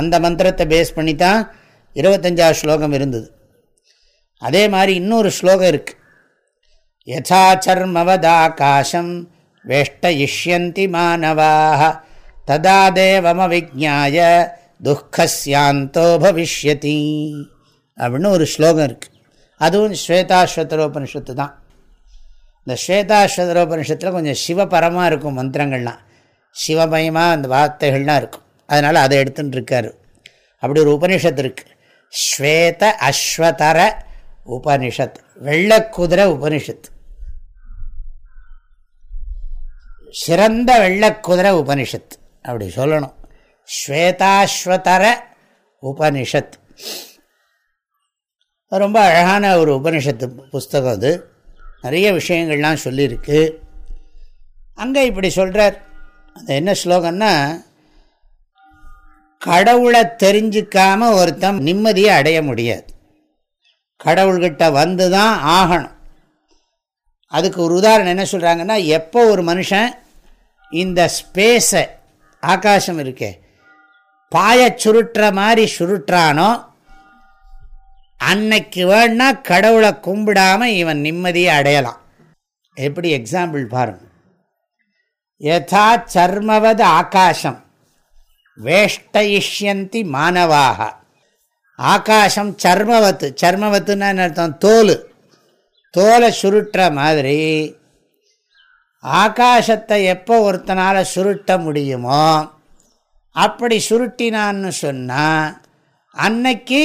அந்த மந்திரத்தை பேஸ் பண்ணி தான் இருபத்தஞ்சாவது ஸ்லோகம் இருந்தது. அதே மாதிரி இன்னொரு ஸ்லோகம் இருக்குது யசாச்சர்மவதாகாசம் வேஷ்டயிஷ்யந்தி மாணவாக ததா தேவமவிஜாய துக்கசியாந்தோ பவிஷ்யதி அப்படின்னு ஒரு ஸ்லோகம் இருக்குது அதுவும் ஸ்வேதாஸ்வதரோபனிஷத்து தான். இந்த ஸ்வேதாஸ்வதரோபனிஷத்தில் கொஞ்சம் சிவபரமாக இருக்கும் மந்திரங்கள்லாம். சிவமயமாக அந்த வார்த்தைகள்லாம் இருக்கும். அதனால் அதை எடுத்துன்னு இருக்கார். அப்படி ஒரு உபனிஷத்து இருக்குது ஸ்வேத அஸ்வதர உபனிஷத் வெள்ளக்குதிரை உபனிஷத்து சிறந்த வெள்ளக்குதிரை உபனிஷத் அப்படி சொல்லணும். ஸ்வேதாஸ்வதர உபனிஷத் ரொம்ப அழகான ஒரு உபனிஷத்து புஸ்தகம் அது. நிறைய விஷயங்கள்லாம் சொல்லியிருக்கு. அங்கே இப்படி சொல்கிறார் அந்த என்ன ஸ்லோகன்னா கடவுளை தெரிஞ்சிக்காம ஒருத்தன் நிம்மதியை அடைய முடியாது. கடவுள்கிட்ட வந்து தான் ஆகணும். அதுக்கு ஒரு உதாரணம் என்ன சொல்கிறாங்கன்னா எப்போ ஒரு மனுஷன் இந்த ஸ்பேஸை ஆகாசம் இருக்கே பாய சுருட்டுற மாதிரி சுருட்டுறானோ அன்னைக்கு வேணா கடவுளை கும்பிடாமல் இவன் நிம்மதியை அடையலாம். எப்படி எக்ஸாம்பிள் பாருங்கள் யதா சர்மவது ஆகாசம். வேஷ்டயிஷ்யந்தி மானவாக ஆகாசம் சர்மவத்து சர்மவத்துன்னா என்ன அர்த்தம்? தோல். தோலை சுருட்டுற மாதிரி. ஆகாசத்தை எப்போ ஒருத்தனால் சுருட்ட முடியுமோ அப்படி சுருட்டினான்னு சொன்னால் அன்னைக்கு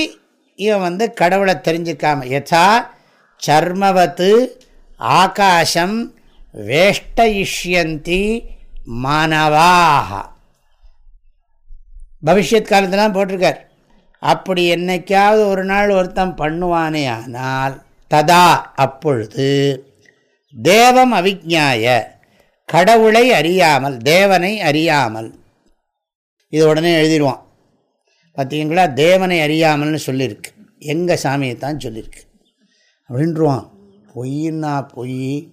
இவன் வந்து கடவுளை தெரிஞ்சுக்காம யதா சர்மவத்து ஆகாசம் வேஷ்டயிஷ்யந்தி மானவாக பவிஷ்யத் காலத்திலாம் போட்டிருக்கார். அப்படி என்னைக்காவது ஒரு நாள் ஒருத்தன் பண்ணுவானே ஆனால் ததா அப்பொழுது தேவம் அவிஜாய கடவுளை அறியாமல் தேவனை அறியாமல் இது உடனே எழுதிடுவான். பார்த்தீங்களா? தேவனை அறியாமல்னு சொல்லியிருக்கு. எங்கள் சாமியை தான் சொல்லியிருக்கு. அப்படின்றான் பொய்ன்னா பொய்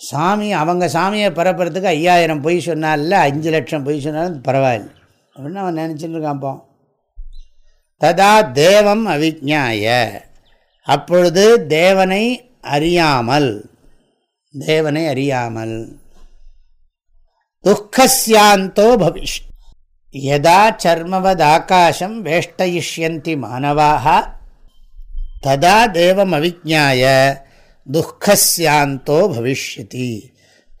சாமி அவங்க சாமியை பரப்புறதுக்கு ஐயாயிரம் பொய் சொன்னால அஞ்சு லட்சம் பொய் சொன்னாலும் பரவாயில்ல. அப்படின்னு அவன் நினச்சிட்டு இருக்கான்ப்போ ததா தேவம் அவிஜாய அப்பொழுது தேவனை அறியாமல் தேவனை அறியாமல் துக்கசியாந்தோ பவிஷ் யதா சர்மவத் ஆகாசம் வேஷ்டயிஷ்யந்தி மாணவாக ததா தேவம் அவிஜாய துக்கசியாந்தோ பவிஷ்யதி.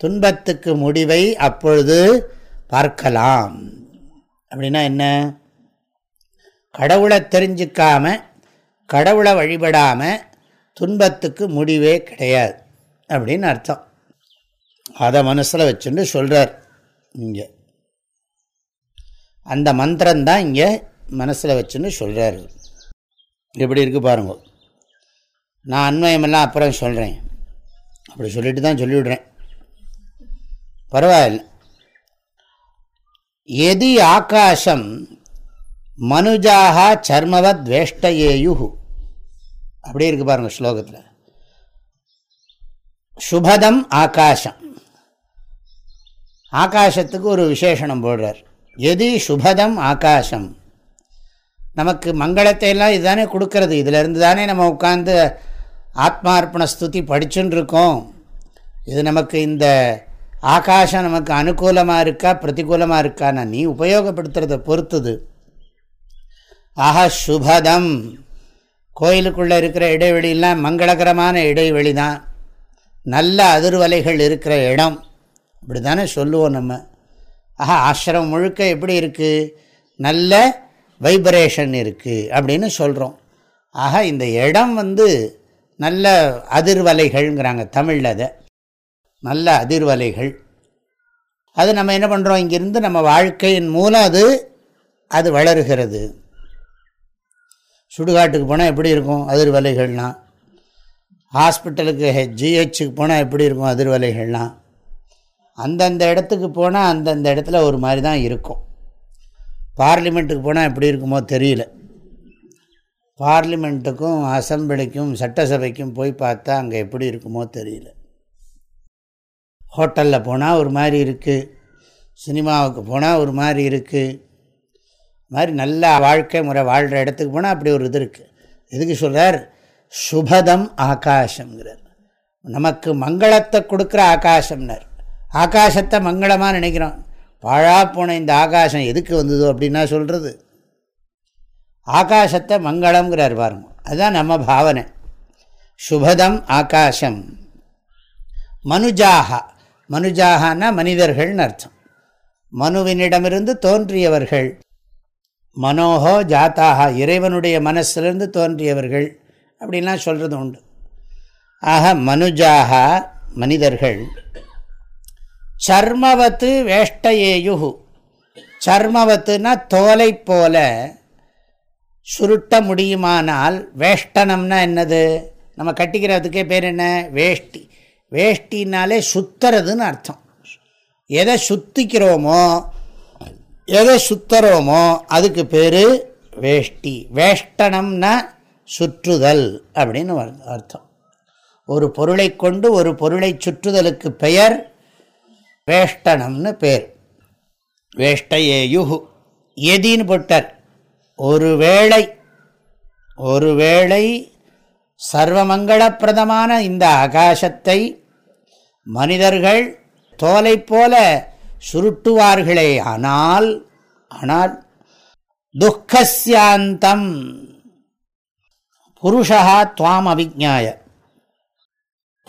துன்பத்துக்கு முடிவை அப்பொழுது பார்க்கலாம். அப்படின்னா என்ன? கடவுளை தெரிஞ்சிக்காம கடவுளை வழிபடாமல் துன்பத்துக்கு முடிவே கிடையாது அப்படின்னு அர்த்தம். அதை மனசில் வச்சுட்டு சொல்கிறார் இங்கே. அந்த மந்திரம்தான் இங்கே மனசில் வச்சுன்னு சொல்கிறார் எப்படி இருக்குது பாருங்கள் நான் அன்வயமெல்லாம் அப்புறம் சொல்கிறேன் அப்படி சொல்லிட்டு தான் சொல்லிவிடுறேன். பரவாயில்ல. எதி ஆகாசம் மனுஜாக சர்மவத் வேஷ்டயேயு அப்படி இருக்கு பாருங்க ஸ்லோகத்தில். சுபதம் ஆகாசம். ஆகாசத்துக்கு ஒரு விசேஷனம் போடுறார். எதி சுபதம் ஆகாசம். நமக்கு மங்களத்தை எல்லாம் இதுதானே கொடுக்கறது. இதிலிருந்து தானே நம்ம உட்காந்து ஆத்மார்ப்பண ஸ்துதி படிச்சுன்னு இருக்கோம் இது நமக்கு இந்த ஆகாஷம் நமக்கு அனுகூலமாக இருக்கா பிரதிகூலமாக இருக்கான்னா நீ உபயோகப்படுத்துறதை பொறுத்துது. ஆஹா சுபதம். கோயிலுக்குள்ளே இருக்கிற இடைவெளியெல்லாம் மங்களகரமான இடைவெளி தான் நல்ல அதிர்வலைகள் இருக்கிற இடம். இப்படி தானே சொல்லுவோம் நம்ம. ஆஹா ஆசிரமம் முழுக்க எப்படி இருக்குது நல்ல வைப்ரேஷன் இருக்குது அப்படின்னு சொல்கிறோம் ஆக இந்த இடம் வந்து நல்ல அதிர்வலைகள்ங்கிறாங்க தமிழில் அதை. நல்ல அதிர்வலைகள். அது நம்ம என்ன பண்ணுறோம் இங்கிருந்து நம்ம வாழ்க்கையின் மூலம் அது அது வளருகிறது. சுடுகாட்டுக்கு போனால் எப்படி இருக்கும் அதிர்வலைகள்லாம் ஹாஸ்பிட்டலுக்கு ஜிஹெச்சுக்கு போனால் எப்படி இருக்கும் அதிர்வலைகள்லாம் அந்தந்த இடத்துக்கு போனால் அந்தந்த இடத்துல ஒரு மாதிரி தான் இருக்கும். பார்லிமெண்ட்டுக்கு போனால் எப்படி இருக்குமோ தெரியல. பார்லிமெண்ட்டுக்கும் அசம்பிளிக்கும் சட்டசபைக்கும் போய் பார்த்தா அங்கே எப்படி இருக்குமோ தெரியல. ஹோட்டலில் போனால் ஒரு மாதிரி இருக்குது சினிமாவுக்கு போனால் ஒரு மாதிரி இருக்குது மாதிரி நல்ல வாழ்க்கை முறை வாழ்கிற இடத்துக்கு போனால் அப்படி ஒரு இது இருக்குது எதுக்கு சொல்கிறார் சுபதம் ஆகாசங்கிறார் நமக்கு மங்களத்தை கொடுக்குற ஆகாசம்னர் ஆகாசத்தை மங்களமாக நினைக்கிறோம். பாழா போன இந்த ஆகாசம் எதுக்கு வந்ததோ அப்படின்னா சொல்கிறது ஆகாசத்தை மங்களம்ங்கிறார் பாருங்க. அதுதான் நம்ம பாவனை. சுபதம் ஆகாசம். மனுஜாகா மனுஜாகனா மனிதர்கள்னு அர்த்தம். மனுவினிடமிருந்து தோன்றியவர்கள். மனோகோ ஜாத்தாக இறைவனுடைய மனசிலிருந்து தோன்றியவர்கள். அப்படின்லாம் சொல்கிறது உண்டு. ஆக மனுஜாக மனிதர்கள். சர்மவத்து வேஷ்டையேயு சர்மவத்துனா தோலை போல சுருட்ட முடியுமானால் வேஷ்டனம்னா என்னது? நம்ம கட்டிக்கிறதுக்கே பேர் என்ன? வேஷ்டி. வேஷ்டினாலே சுத்துறதுன்னு அர்த்தம். எதை சுத்திக்கிறோமோ எதை சுத்துறோமோ அதுக்கு பேர் வேஷ்டி. வேஷ்டனம்னா சுற்றுதல் அப்படின்னு அர்த்தம். ஒரு பொருளை கொண்டு ஒரு பொருளை சுற்றுதலுக்கு பெயர் வேஷ்டனம்னு பேர். வேஷ்டையேயுகு எதின்னு போட்டார். ஒருவேளை ஒருவேளை சர்வமங்களப்பிரதமான இந்த ஆகாசத்தை மனிதர்கள் தோலை போல சுருட்டுவார்களே ஆனால் ஆனால் துக்கசியாந்தம் புருஷா துவாம் அபிஜாய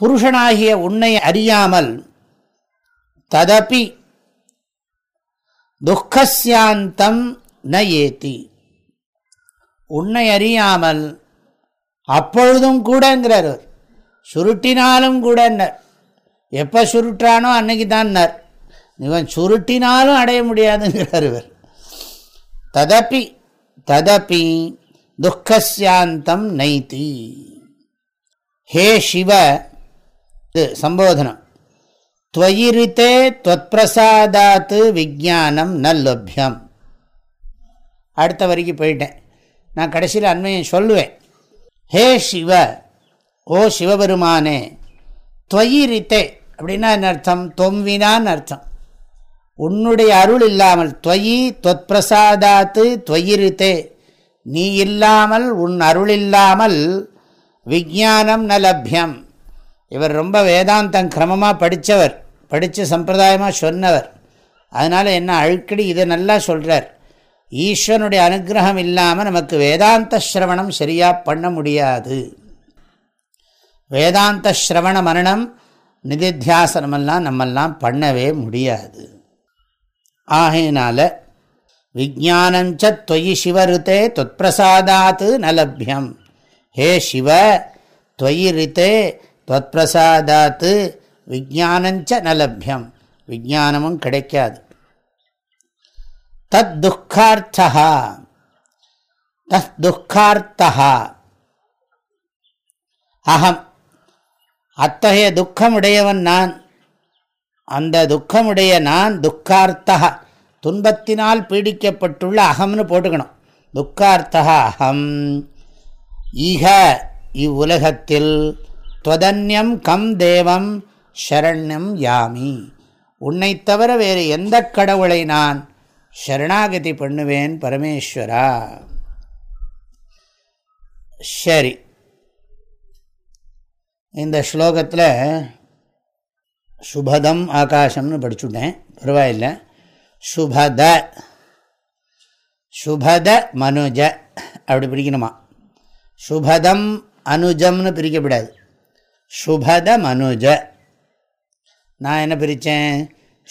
புருஷனாகிய உன்னை அறியாமல் ததப்பி துக்கசியாந்தம் ந ஏத்தி உன்னை அறியாமல் அப்பொழுதும் கூடங்கிறார் சுருட்டினாலும் கூட எப்போ சுருட்டானோ அன்னைக்கு தான்னர். இவன் சுருட்டினாலும் அடைய முடியாதுங்கிறார் இவர். ததப்பி ததப்பி துக்கசியாந்தம் நைத்தி ஹே சிவ சம்போதனம். துவயிரித்தே தொத்பிரசாதாத்து விஜானம் நல்லபியம். அடுத்த வரைக்கும் போயிட்டேன். நான் கடைசியில் அண்மையை சொல்லுவேன். ஹே சிவ ஓ சிவபெருமானே தொயிரித்தே அப்படின்னா என்ன அர்த்தம்? தொம்வினான்னு அர்த்தம். உன்னுடைய அருள் இல்லாமல் துவயி தொத்பிரசாதாத்து தொயிரித்தே நீ இல்லாமல் உன் அருள் இல்லாமல் விஜானம் நலபியம் இவர் ரொம்ப வேதாந்தம் கிரமமாக படித்தவர் படித்து சம்பிரதாயமாக சொன்னவர். அதனால் என்ன அழுக்கடி இதை நல்லா சொல்கிறார் ஈஸ்வரனுடைய அனுகிரகம் இல்லாமல் நமக்கு வேதாந்த ஸ்ரவணம் சரியாக பண்ண முடியாது. வேதாந்த ஸ்ரவண மரணம் நிதித்தியாசனமெல்லாம் நம்மெல்லாம் பண்ணவே முடியாது. ஆகையினால விஜானஞ்ச தொயி சிவருத்தே தொத்பிரசாதாத்து நலபியம். ஹே சிவ தொயி ரித்தே தொத்பிரசாதாத்து விஜானஞ்ச நலபியம். விஜானமும் கிடைக்காது. தத் துக்கார்த்தா தத் துக்கார்த்தா அகம் அத்தகைய துக்கமுடையவன் நான். அந்த துக்கமுடைய நான் துக்கார்த்தா துன்பத்தினால் பீடிக்கப்பட்டுள்ள அகம்னு போட்டுக்கணும். துக்கார்த்தா அகம் ஈக இவ்வுலகத்தில் துவதன்யம் கம் தேவம் ஷரண்யம் யாமி. உன்னை தவிர வேறு எந்த கடவுளை நான் சரணாகதி பண்ணுவேன் பரமேஸ்வரா. சரி. இந்த ஸ்லோகத்தில் சுபதம் ஆகாசம்னு படிச்சுட்டேன். பரவாயில்ல. சுபத. சுபத மனுஜ. அப்படி பிரிக்கணுமா? சுபதம் அனுஜம்னு பிரிக்கப்படாது. சுபத மனுஜ. நான் என்ன பிரித்தேன்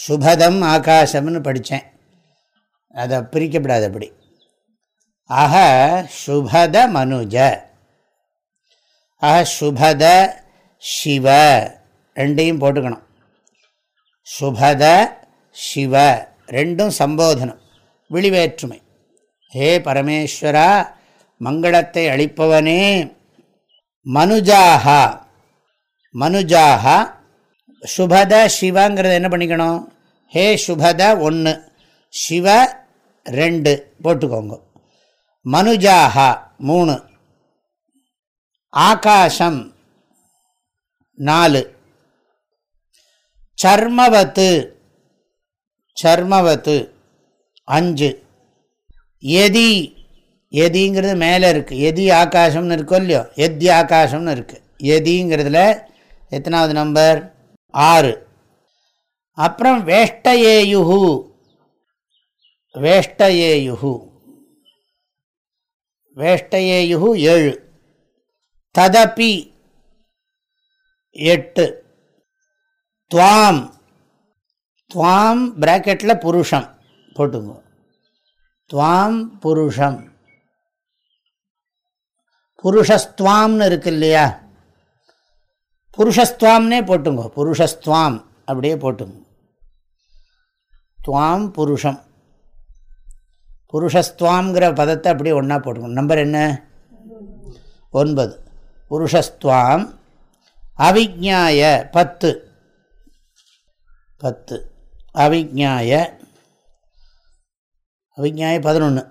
சுபதம் ஆகாசம்னு படித்தேன் அதை பிரிக்கப்படாது அப்படி. அஹ சுபத மனுஜ. அஹ சுபத சிவ. ரெண்டையும் போட்டுக்கணும். சுபத சிவ. ரெண்டும் சம்போதனம். விழிவேற்றுமை. ஹே பரமேஸ்வரா மங்களத்தை அளிப்பவனே. மனுஜாகா மனுஜாகா சுபத சிவங்கிறத என்ன பண்ணிக்கணும்? ஹே சுபத ஒன்று சிவ ரெண்டு போட்டுக்கோங்க. மனுஜாகா மூணு. ஆகாசம் நாலு. சர்மவத்து சர்மவத்து அஞ்சு. எதி எதிங்கிறது மேலே இருக்குது எதி ஆகாசம்னு இருக்கோ இல்லையோ? எத்தி ஆகாசம்னு இருக்குது எதிங்கிறதுல எத்தனாவது நம்பர் ஆறு. அப்புறம் வேஷ்டயேயுகு வேஷ்டயேயு வேஷ்டயேயு ஏழு. ததப்பி எட்டு. துவாம். துவாம் பிராக்கெட்டில் புருஷம். போட்டுங்க துவாம் புருஷம். புருஷஸ்துவாம்னு இருக்கு இல்லையா? புருஷஸ்துவாம்னே போட்டுங்க. புருஷஸ்துவாம் அப்படியே போட்டுங்க துவாம் புருஷம். புருஷஸ்துவாம்ங்கிற பதத்தை அப்படியே ஒன்றா போட்டுக்கணும். நம்பர் என்ன? ஒன்பது. புருஷஸ்துவாம் அவிஜாய பத்து. பத்து. அவிஜாய அவிஜாய பதினொன்று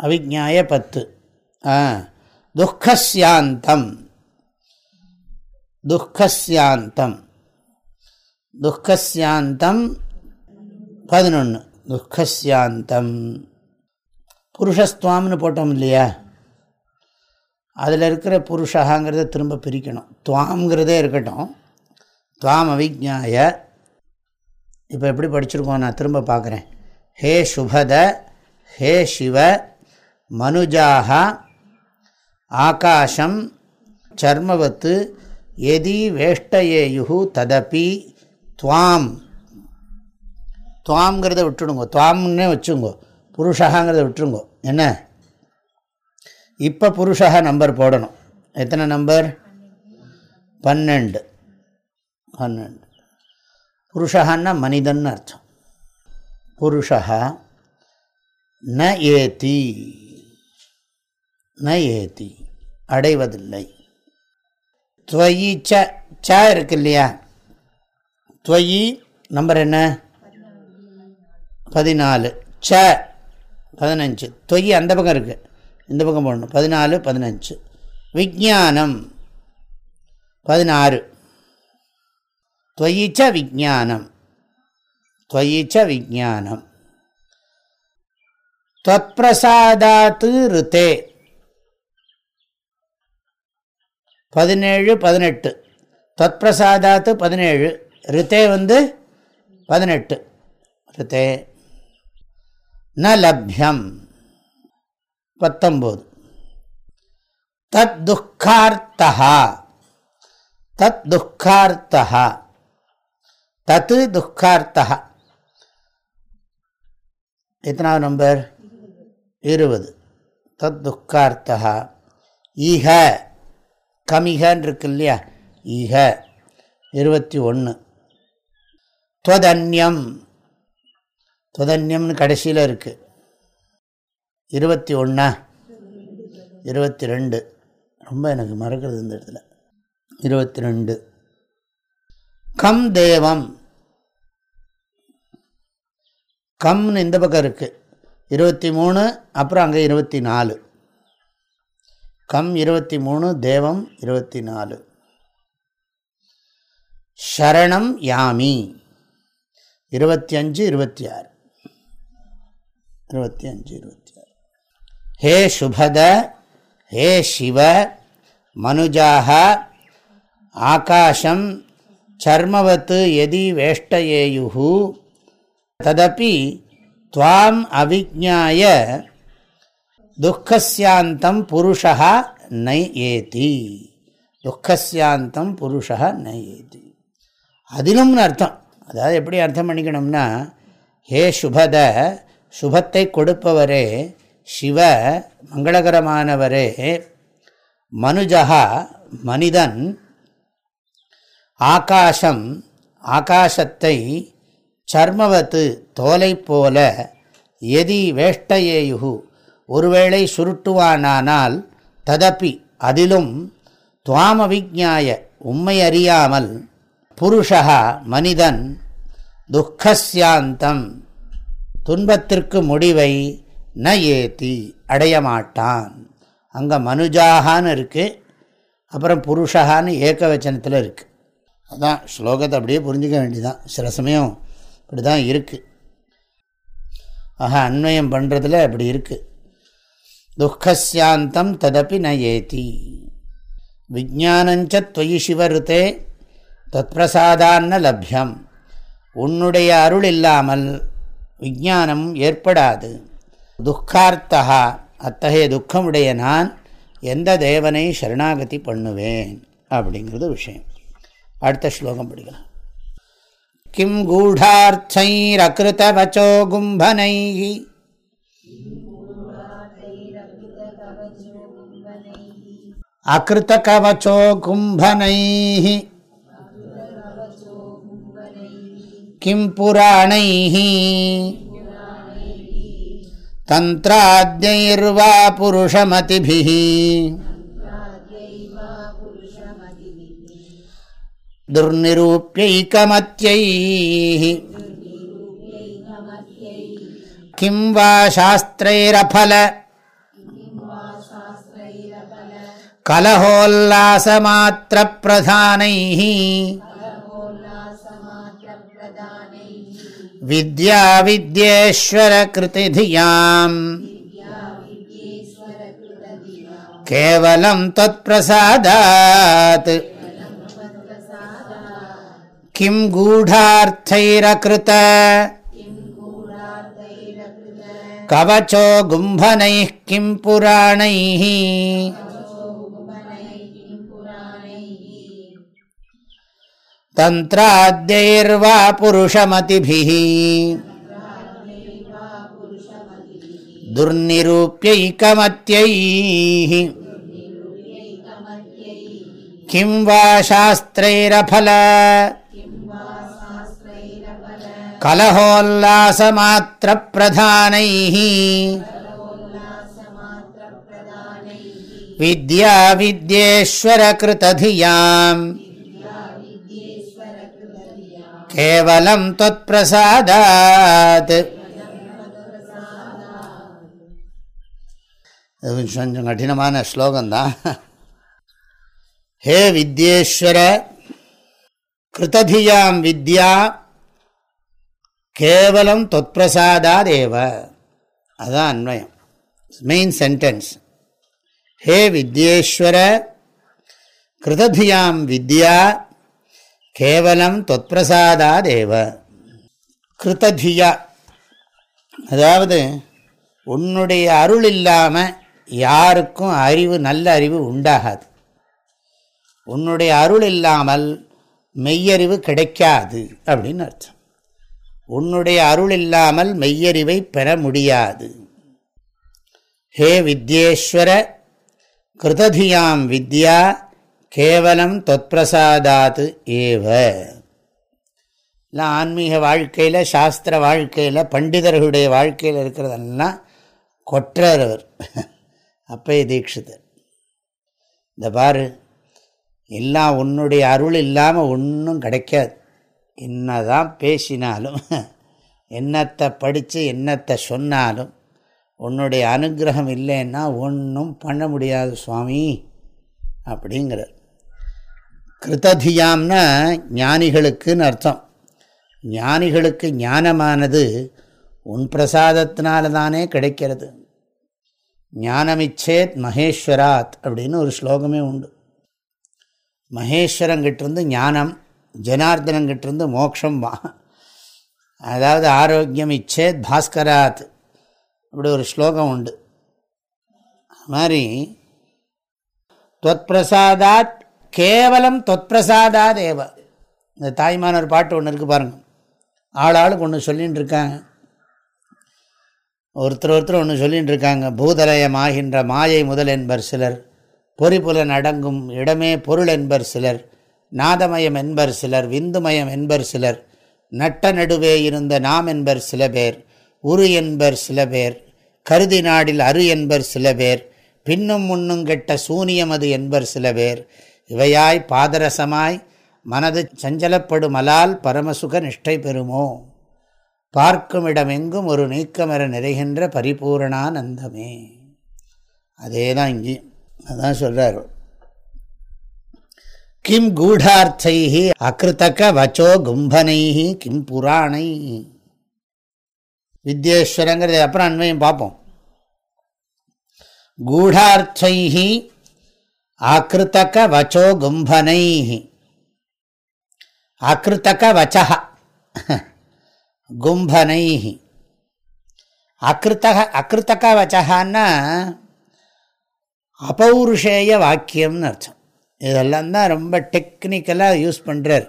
அவிஜாய பத்து. ஆ. துக்கஸ்யாந்தம். துக்கஸ்யாந்தம். துக்கசியாந்தம் பதினொன்று துக்கசியாந்தம் புருஷஸ்துவாம்னு போட்டோம் இல்லையா அதில் இருக்கிற புருஷகாங்கிறத திரும்ப பிரிக்கணும். துவாம்ங்கிறதே இருக்கட்டும். துவாம் அவிஜாய இப்போ எப்படி படிச்சிருக்கோம்? நான் திரும்ப பார்க்குறேன். ஹே சுபத ஹே சிவ மனுஜாக ஆகாஷம் சர்மவத்து எதி வேஷ்டயேயு ததப்பி துவாம். துவாம்ங்கிறத விட்டுடுங்க. துவாம்னே வச்சுங்கோ. புருஷகாங்கிறத விட்டுருங்கோ. என்ன? இப்போ புருஷா நம்பர் போடணும். எத்தனை நம்பர்? பன்னெண்டு. பன்னெண்டு. புருஷகான்னா மனிதன் அர்த்தம். புருஷா ந ஏத்தி ந ஏத்தி அடைவதில்லை. துவயி ச ச இருக்கு இல்லையா? துவயி நம்பர் என்ன? பதினாலு. ச. பதினஞ்சு. தொய் அந்த பக்கம் இருக்குது இந்த பக்கம் போடணும். பதினாலு பதினஞ்சு. விஜானம் பதினாறு. துவயிச்ச விஜானம் துவயிச்ச விஜானம் தொப்பிரசாதாத்து ருத்தே பதினேழு பதினெட்டு. தொத்பிரசாதாத்து பதினேழு. ரித்தே வந்து பதினெட்டு. ரித்தே ந லப்யம். பத்தொம்போது. தத் துக்கார்த்தா தத் துக்கார்த்தா தத்து துக்கார்த்தா எத்தனாவது நம்பர்? இருபது. தத் துக்கார்த்தா ஈக கமிகன் இருக்கு இல்லையா? ஈக இருபத்தி ஒன்று. துவதன்யம் துதன்யம்னு கடைசியில் இருக்குது இருபத்தி ஒன்றா இருபத்தி ரெண்டு. ரொம்ப எனக்கு மறக்கிறது இந்த இடத்துல. இருபத்தி ரெண்டு. கம் தேவம். கம்னு இந்த பக்கம் இருக்குது இருபத்தி மூணு அப்புறம் அங்கே இருபத்தி நாலு. கம் இருபத்தி மூணு தேவம் இருபத்தி நாலு. ஷரணம் யாமி. இருபத்தி அஞ்சு இருபத்தி ஆறு. இருபத்தி அஞ்சு இருபத்தி ஆறு. ஹே சுபத ஹே சிவ மனுஜாக ஆகாஷம் சர்மவத்து எதி வேஷ்டயேயு ததப்பி துவாம் அவிஜாய துக்கசியாந்தம் புருஷா நை ஏதி துக்கசியாந்தம் புருஷா நை ஏதி அதிலும்னு அர்த்தம். அதாவது எப்படி அர்த்தம் பண்ணிக்கணும்னா ஹே சுபத சுபத்தை கொடுப்பவரே சிவ மங்களகரமானவரே. மனுஜா மனிதன் ஆகாசம் ஆகாசத்தை சர்மவத்து தோலை போல எதி வேஷ்டயேயு ஒருவேளை சுருட்டுவானானால் ததப்பி அதிலும் துவாமவிஜாய உம்மை அறியாமல் புருஷா மனிதன் துக்கசியாந்தம் துன்பத்திற்கு முடிவை ந ஏத்தி அடையமாட்டான். அங்கே மனுஜாகான்னு இருக்குது அப்புறம் புருஷகான்னு ஏக்க வச்சனத்தில் இருக்குது அதான் ஸ்லோகத்தை அப்படியே புரிஞ்சிக்க வேண்டியதான் சில சமயம் இப்படி தான் இருக்குது ஆஹா அன்வயம் பண்ணுறதுல அப்படி இருக்குது துக்கசியாந்தம் ததப்பி ந ஏத்தி. விஜானஞ்ச தொயி சிவருத்தே தத்பிரசாதான்ன லப்யம். உன்னுடைய அருள் இல்லாமல் விஜானம் ஏற்படாது. துக்கார்த்தகா அத்தகைய துக்கமுடைய நான் எந்த தேவனை சரணாகதி பண்ணுவேன் அப்படிங்கிறது விஷயம். அடுத்த ஸ்லோகம் படிக்கலாம். கிம் கூடார்த்தைரகிருத வச்சோ கும்பனை அகிருத்த கவச்சோ கும்பனை किं पुराणैः? तन्त्राद्यैर्वा पुरुषमतिभिः। दुर्निरूप्यैकमत्यैः। किं वा शास्त्रैरफल? कलहोल्लासमात्रप्रधानैः विद्याविद्येश्वरकृतिधियाम् केवलं त्वत्प्रसादात् किं गूढार्थैरकृत कवचो गुम्भनैः किं पुराणैः तन्त्राद्यैर्वा पुरुषमतिभिः। दुर्निरूप्यैकमत्यैः। किं वा शास्त्रैरफल? कलहोल्लासमात्रप्रधानैः। विद्याविद्येश्वरकृतधियाम् கேவலம் தொத்பிரசாதாத் கொஞ்சம் கடினமான ஸ்லோகம்தான் ஹே வித்யேஸ்வர கிருததியாம் வித்யா கேவலம் தொத்பிரசாதாத் ஏவ அதான் அன்வயம் மெயின் சென்டென்ஸ் ஹே வித்யேஸ்வர கிருததியாம் வித்யா கேவலம் தொத்பிரசாதாதேவ கிருததியா அதாவது உன்னுடைய அருள் இல்லாமல் யாருக்கும் அறிவு நல்ல அறிவு உண்டாகாது உன்னுடைய அருள் இல்லாமல் மெய்யறிவு கிடைக்காது அப்படின்னு அர்த்தம் உன்னுடைய அருள் இல்லாமல் மெய்யறிவை பெற முடியாது ஹே வித்யேஸ்வர கிருததியாம் வித்யா கேவலம் தொத்பிரசாதாத் ஏவ. எல்லாம் ஆன்மீக வாழ்க்கையில் சாஸ்திர வாழ்க்கையில் பண்டிதர்களுடைய வாழ்க்கையில் இருக்கிறதெல்லாம் கொற்றவர் அப்பய தீட்சிதர். இந்த பாரு எல்லாம் உன்னுடைய அருள் இல்லாமல் ஒன்றும் கிடைக்காது. என்னதான் பேசினாலும் என்னத்தை படித்து என்னத்தை சொன்னாலும் உன்னுடைய அனுகிரகம் இல்லைன்னா ஒன்றும் பண்ண முடியாது சுவாமி அப்படிங்கிறார். கிருத்ததியாம்னா ஞானிகளுக்குன்னு அர்த்தம். ஞானிகளுக்கு ஞானமானது உன் பிரசாதத்தினால தானே கிடைக்கிறது. ஞானமிச்சேத் மகேஸ்வராத் அப்படின்னு ஒரு ஸ்லோகமே உண்டு. மகேஸ்வரங்கிட்டிருந்து ஞானம் ஜனார்தனங்கிட்டிருந்து மோக்ஷம் அதாவது ஆரோக்கியம் இச்சேத் பாஸ்கராத் அப்படி ஒரு ஸ்லோகம் உண்டு. அது மாதிரி தொத்பிரசாதாத் கேவலம் தொத்பிரசாதா ஏவ இந்த தாய்மான ஒரு பாட்டு ஒன்று இருக்குது பாருங்கள் ஆளாளுக்கு ஒன்று சொல்லின்னு இருக்காங்க. ஒருத்தர் ஒருத்தர் ஒன்று சொல்லின்னு இருக்காங்க. பூதலயமாகின்ற மாயை முதல் என்பர் சிலர் பொறிப்புலன் அடங்கும் இடமே பொருள் என்பர் சிலர் நாதமயம் என்பர் சிலர் விந்துமயம் என்பர் சிலர் நட்ட நடுவே இருந்த நாம் என்பர் சில பேர் உரு என்பர் சில பேர் கருதி நாடில் அரு என்பர் சில பேர் பின்னும் முன்னும் கெட்ட சூனியம் அது என்பர் சில பேர் இவையாய் பாதரசமாய் மனது சஞ்சலப்படுமலால் பரமசுக நிஷ்டை பெறுமோ? பார்க்கும் இடமெங்கும் ஒரு நீக்கமர நிறைகின்ற பரிபூரணானந்தமே அதே தான் இங்கே அதான் சொல்கிறார் கிம் கூடார்த்தை அகிருத்தக வச்சோ கும்பனை கிம் புராணை வித்யேஸ்வரங்கிறது அப்புறம் அண்மையும் பார்ப்போம். கூடார்த்தை ஆக்கிருத்தக வச்சோ கும்பனை ஆக்கிருத்தக வச்சா கும்பனை அக்கிருத்தக அக்கிருத்தக வச்சகான்னா அபௌருஷேய வாக்கியம்னு அர்த்தம். இதெல்லாம் தான் ரொம்ப டெக்னிக்கலாக யூஸ் பண்ணுறார்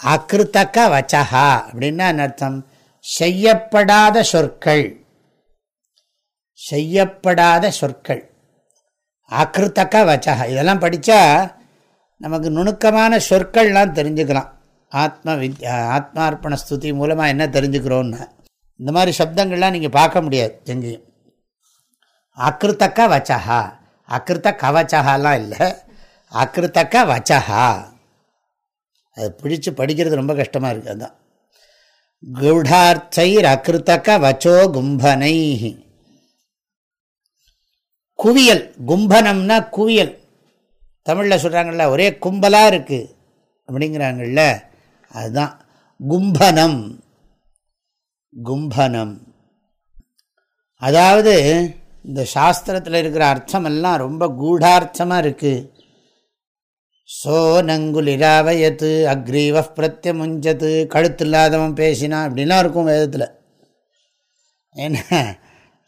அக்கிருத்தக்க வச்சகா அப்படின்னா அர்த்தம்? செய்யப்படாத சொற்கள். செய்யப்படாத சொற்கள். அக்கிருத்தக்க வச்சகா இதெல்லாம் படித்தா நமக்கு நுணுக்கமான சொற்கள்லாம் தெரிஞ்சுக்கலாம். ஆத்ம வித்யா ஆத்மார்ப்பண ஸ்துதி மூலமாக என்ன தெரிஞ்சுக்கிறோன்னு இந்த மாதிரி சப்தங்கள்லாம் நீங்கள் பார்க்க முடியாது எங்கேயும். அக்கிருத்தக்க வச்சகா அக்கிருத்த கவச்சகாலாம் இல்லை. அக்கிருத்தக்க வச்சகா அது பிடிச்சு படிக்கிறது ரொம்ப கஷ்டமாக இருக்குது அதுதான் கூடார்த்தைர் அக்கிருத்தக்க வச்சோ கும்பனை குவியல் கும்பனம்னா குவியல். தமிழில் சொல்கிறாங்கள்ல ஒரே கும்பலாக இருக்குது அப்படிங்கிறாங்கல்ல அதுதான் கும்பனம். கும்பனம். அதாவது இந்த சாஸ்திரத்தில் இருக்கிற அர்த்தமெல்லாம் ரொம்ப கூடார்த்தமாக இருக்குது சோ நங்குலிராவயத்து அக்ரீவ பிரத்யமுஞ்சத்து கழுத்து இல்லாதவன் பேசினான் அப்படின்லாம் இருக்கும் வேதத்தில். ஏன்னா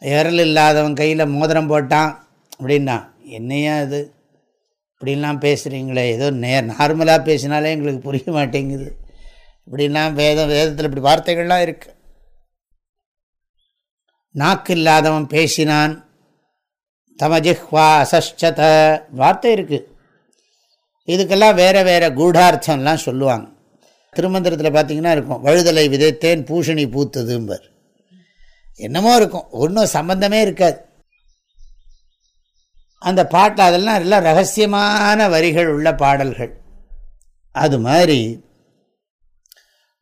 விரல் இல்லாதவன் கையில் மோதிரம் போட்டான் அப்படின்னா என்னையா இது? இப்படிலாம் பேசுகிறீங்களே ஏதோ நே நார்மலாக பேசினாலே எங்களுக்கு புரிய மாட்டேங்குது. இப்படிலாம் வேதம் வேதத்தில் இப்படி வார்த்தைகள்லாம் இருக்குது நாக்கு இல்லாதவன் பேசினான். தமஜிஹ்வா அசஷ்டத வார்த்தை இருக்குது இதுக்கெல்லாம் வேறு வேறு கூடார்த்தம்லாம் சொல்லுவாங்க. திருமந்திரத்தில் பார்த்திங்கன்னா இருக்கும் வழுதலை விதைத்தேன் பூஷணி பூத்ததும்பர். என்னமோ இருக்கும். ஒன்றும் சம்பந்தமே இருக்காது. அந்த பாட்டில் அதெல்லாம் எல்லாம் ரகசியமான வரிகள் உள்ள பாடல்கள். அது மாதிரி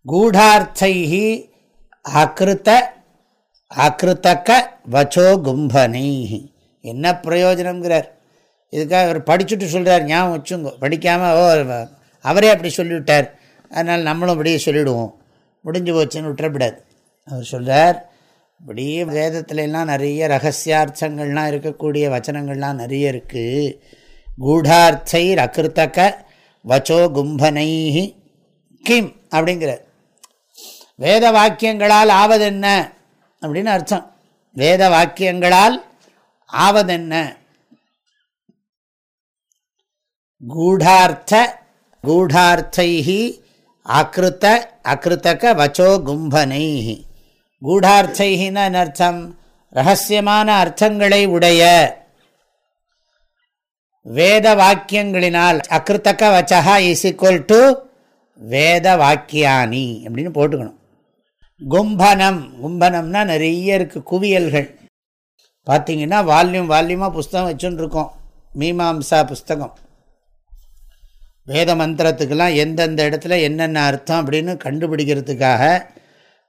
கூடார்த்தைகி ஆக்கிருத்த ஆக்கிருத்தக்க வச்சோ கும்பனை என்ன பிரயோஜனங்கிறார் இதுக்காக அவர் படிச்சுட்டு சொல்கிறார் ஞாபகம் வச்சுங்கோ. படிக்காமல் ஓ அவரே அப்படி சொல்லிவிட்டார். அதனால் நம்மளும் அப்படியே சொல்லிவிடுவோம் முடிஞ்சு போச்சுன்னு விட்டுறப்படாது அவர் சொல்கிறார் இப்படி வேதத்துலலாம் நிறைய ரகசியார்த்தங்கள்லாம் இருக்கக்கூடிய வச்சனங்கள்லாம் நிறைய இருக்குது கூடார்த்தைர் அகிருத்தக வச்சோ கும்பனை கிம் அப்படிங்கிறார். வேத வாக்கியங்களால் ஆவதென்ன? அப்படின்னு அர்த்தம். வேத வாக்கியங்களால் ஆவதென்ன? கூடார்த்த கூடார்த்தைஹி அகிருத்த அகிருத்தக வச்சோ கும்பனை கூடார்த்தைஹின்னு அர்த்தம் ரகசியமான அர்த்தங்களை உடைய வேத வாக்கியங்களினால் அக்கிருத்தக்க வச்சகா இஸ் ஈக்குவல் டு வேத வாக்கியானி அப்படின்னு போட்டுக்கணும் கும்பனம் கும்பனம்னா நிறைய இருக்குது குவியல்கள்। பார்த்தீங்கன்னா வால்யூம் வால்யூமாக புஸ்தகம் வச்சுன்னு இருக்கோம் மீமாம்சா புஸ்தகம்। வேத மந்திரத்துக்கெல்லாம் எந்தெந்த இடத்துல என்னென்ன அர்த்தம் அப்படின்னு கண்டுபிடிக்கிறதுக்காக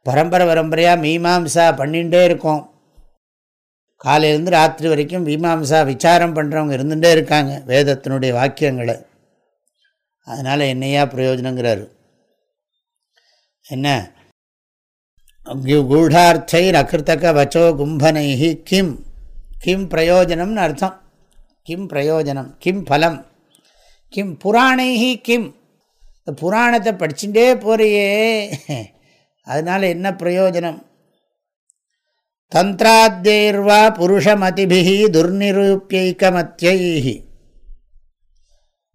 பரம்பரை பரம்பரையாக மீமாம்சா பண்ணிகிட்டே இருக்கோம். காலையிலேருந்து ராத்திரி வரைக்கும் மீமாம்சா விசாரம் பண்ணுறவங்க இருந்துகிட்டே இருக்காங்க வேதத்தினுடைய வாக்கியங்களை. அதனால் என்னையா பிரயோஜனங்கிறாரு. என்ன? கூடார்த்தை அகிருத்தக வச்சோ கும்பனைஹி கிம். கிம் பிரயோஜனம்னு அர்த்தம். கிம் பிரயோஜனம் கிம் பலம். கிம் புராணைஹி கிம். புராணத்தை படிச்சுட்டே போறியே. அதனால் என்ன பிரயோஜனம்? தந்திராத்தேர்வா புருஷமதிபிகி துர்நிரூப்பியைக்கமத்தியை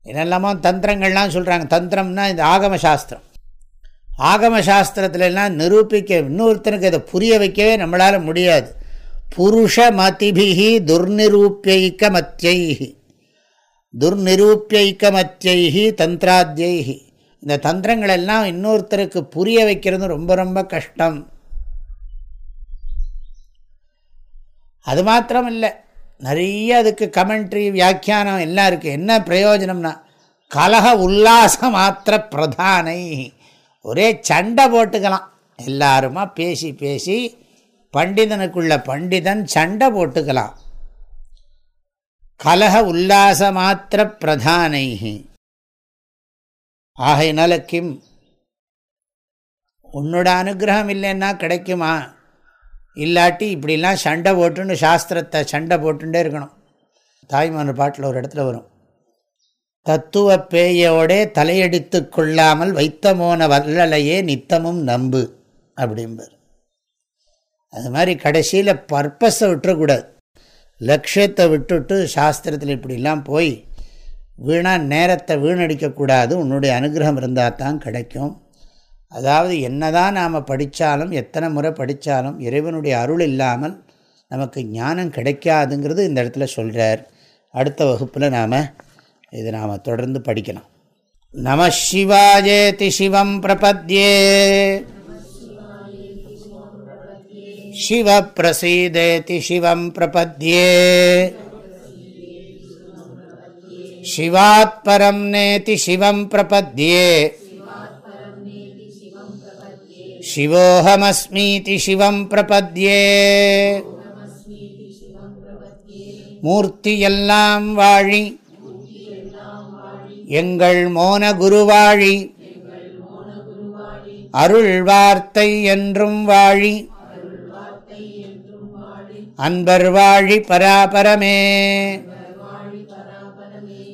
என்னெல்லாமோ தந்திரங்கள்லாம் சொல்கிறாங்க தந்திரம்னா இந்த ஆகம சாஸ்திரம் ஆகம சாஸ்திரத்துலலாம் நிரூபிக்க இன்னொருத்தனுக்கு அதை புரிய வைக்கவே நம்மளால் முடியாது. புருஷ மதிபிகி துர்நிரூப்பியைக்க மத்தியைஹி துர்நிரூப்பியைக்க இந்த தந்திரங்கள் எல்லாம் இன்னொருத்தருக்கு புரிய வைக்கிறது ரொம்ப ரொம்ப கஷ்டம். அது மாத்திரம் இல்லை நிறைய அதுக்கு கமெண்ட்ரி வியாக்கியானம் எல்லாம் இருக்குது என்ன பிரயோஜனம்னா கலக உல்லாச மாத்திர பிரதானை. ஒரே சண்டை போட்டுக்கலாம். எல்லாருமா பேசி பேசி பண்டிதனுக்குள்ள பண்டிதன் சண்டை போட்டுக்கலாம். கலக உல்லாச மாத்திர பிரதானை. ஆகையினால கிம் உன்னோட அனுகிரகம் இல்லைன்னா கிடைக்குமா? இல்லாட்டி இப்படிலாம் சண்டை போட்டுன்னு சாஸ்திரத்தை சண்டை போட்டுட்டே இருக்கணும். தாய்மான பாட்டில் ஒரு இடத்துல வரும். தத்துவ பேயோடே தலையடித்து கொள்ளாமல் வைத்தமோன வல்லலையே நித்தமும் நம்பு அப்படிம்பார். அது மாதிரி கடைசியில் பர்பஸை விட்டுறக்கூடாது. லட்சியத்தை விட்டுட்டு சாஸ்திரத்தில் இப்படிலாம் போய் வீணாக நேரத்தை வீணடிக்கக்கூடாது உன்னுடைய அனுகிரகம் இருந்தால் தான் கிடைக்கும் அதாவது என்னதான் நாம் படித்தாலும் எத்தனை முறை படித்தாலும் இறைவனுடைய அருள் இல்லாமல் நமக்கு ஞானம் கிடைக்காதுங்கிறது இந்த இடத்துல சொல்கிறார் அடுத்த வகுப்பில் நாம் இதை நாம் தொடர்ந்து படிக்கலாம் நம சிவாஜேதி சிவம் பிரபத்யே शिवप्रसीदेति शिवं प्रपद्ये शिवात् परं नेति शिवं प्रपद्ये शिवोऽहमस्मीति शिवं प्रपद्ये மூர்த்தியெல்லாம் வாழி எங்கள் மோன குருவாழி அருள் வார்த்தை என்றும் வாழி அன்பர் வாழி பராபரமே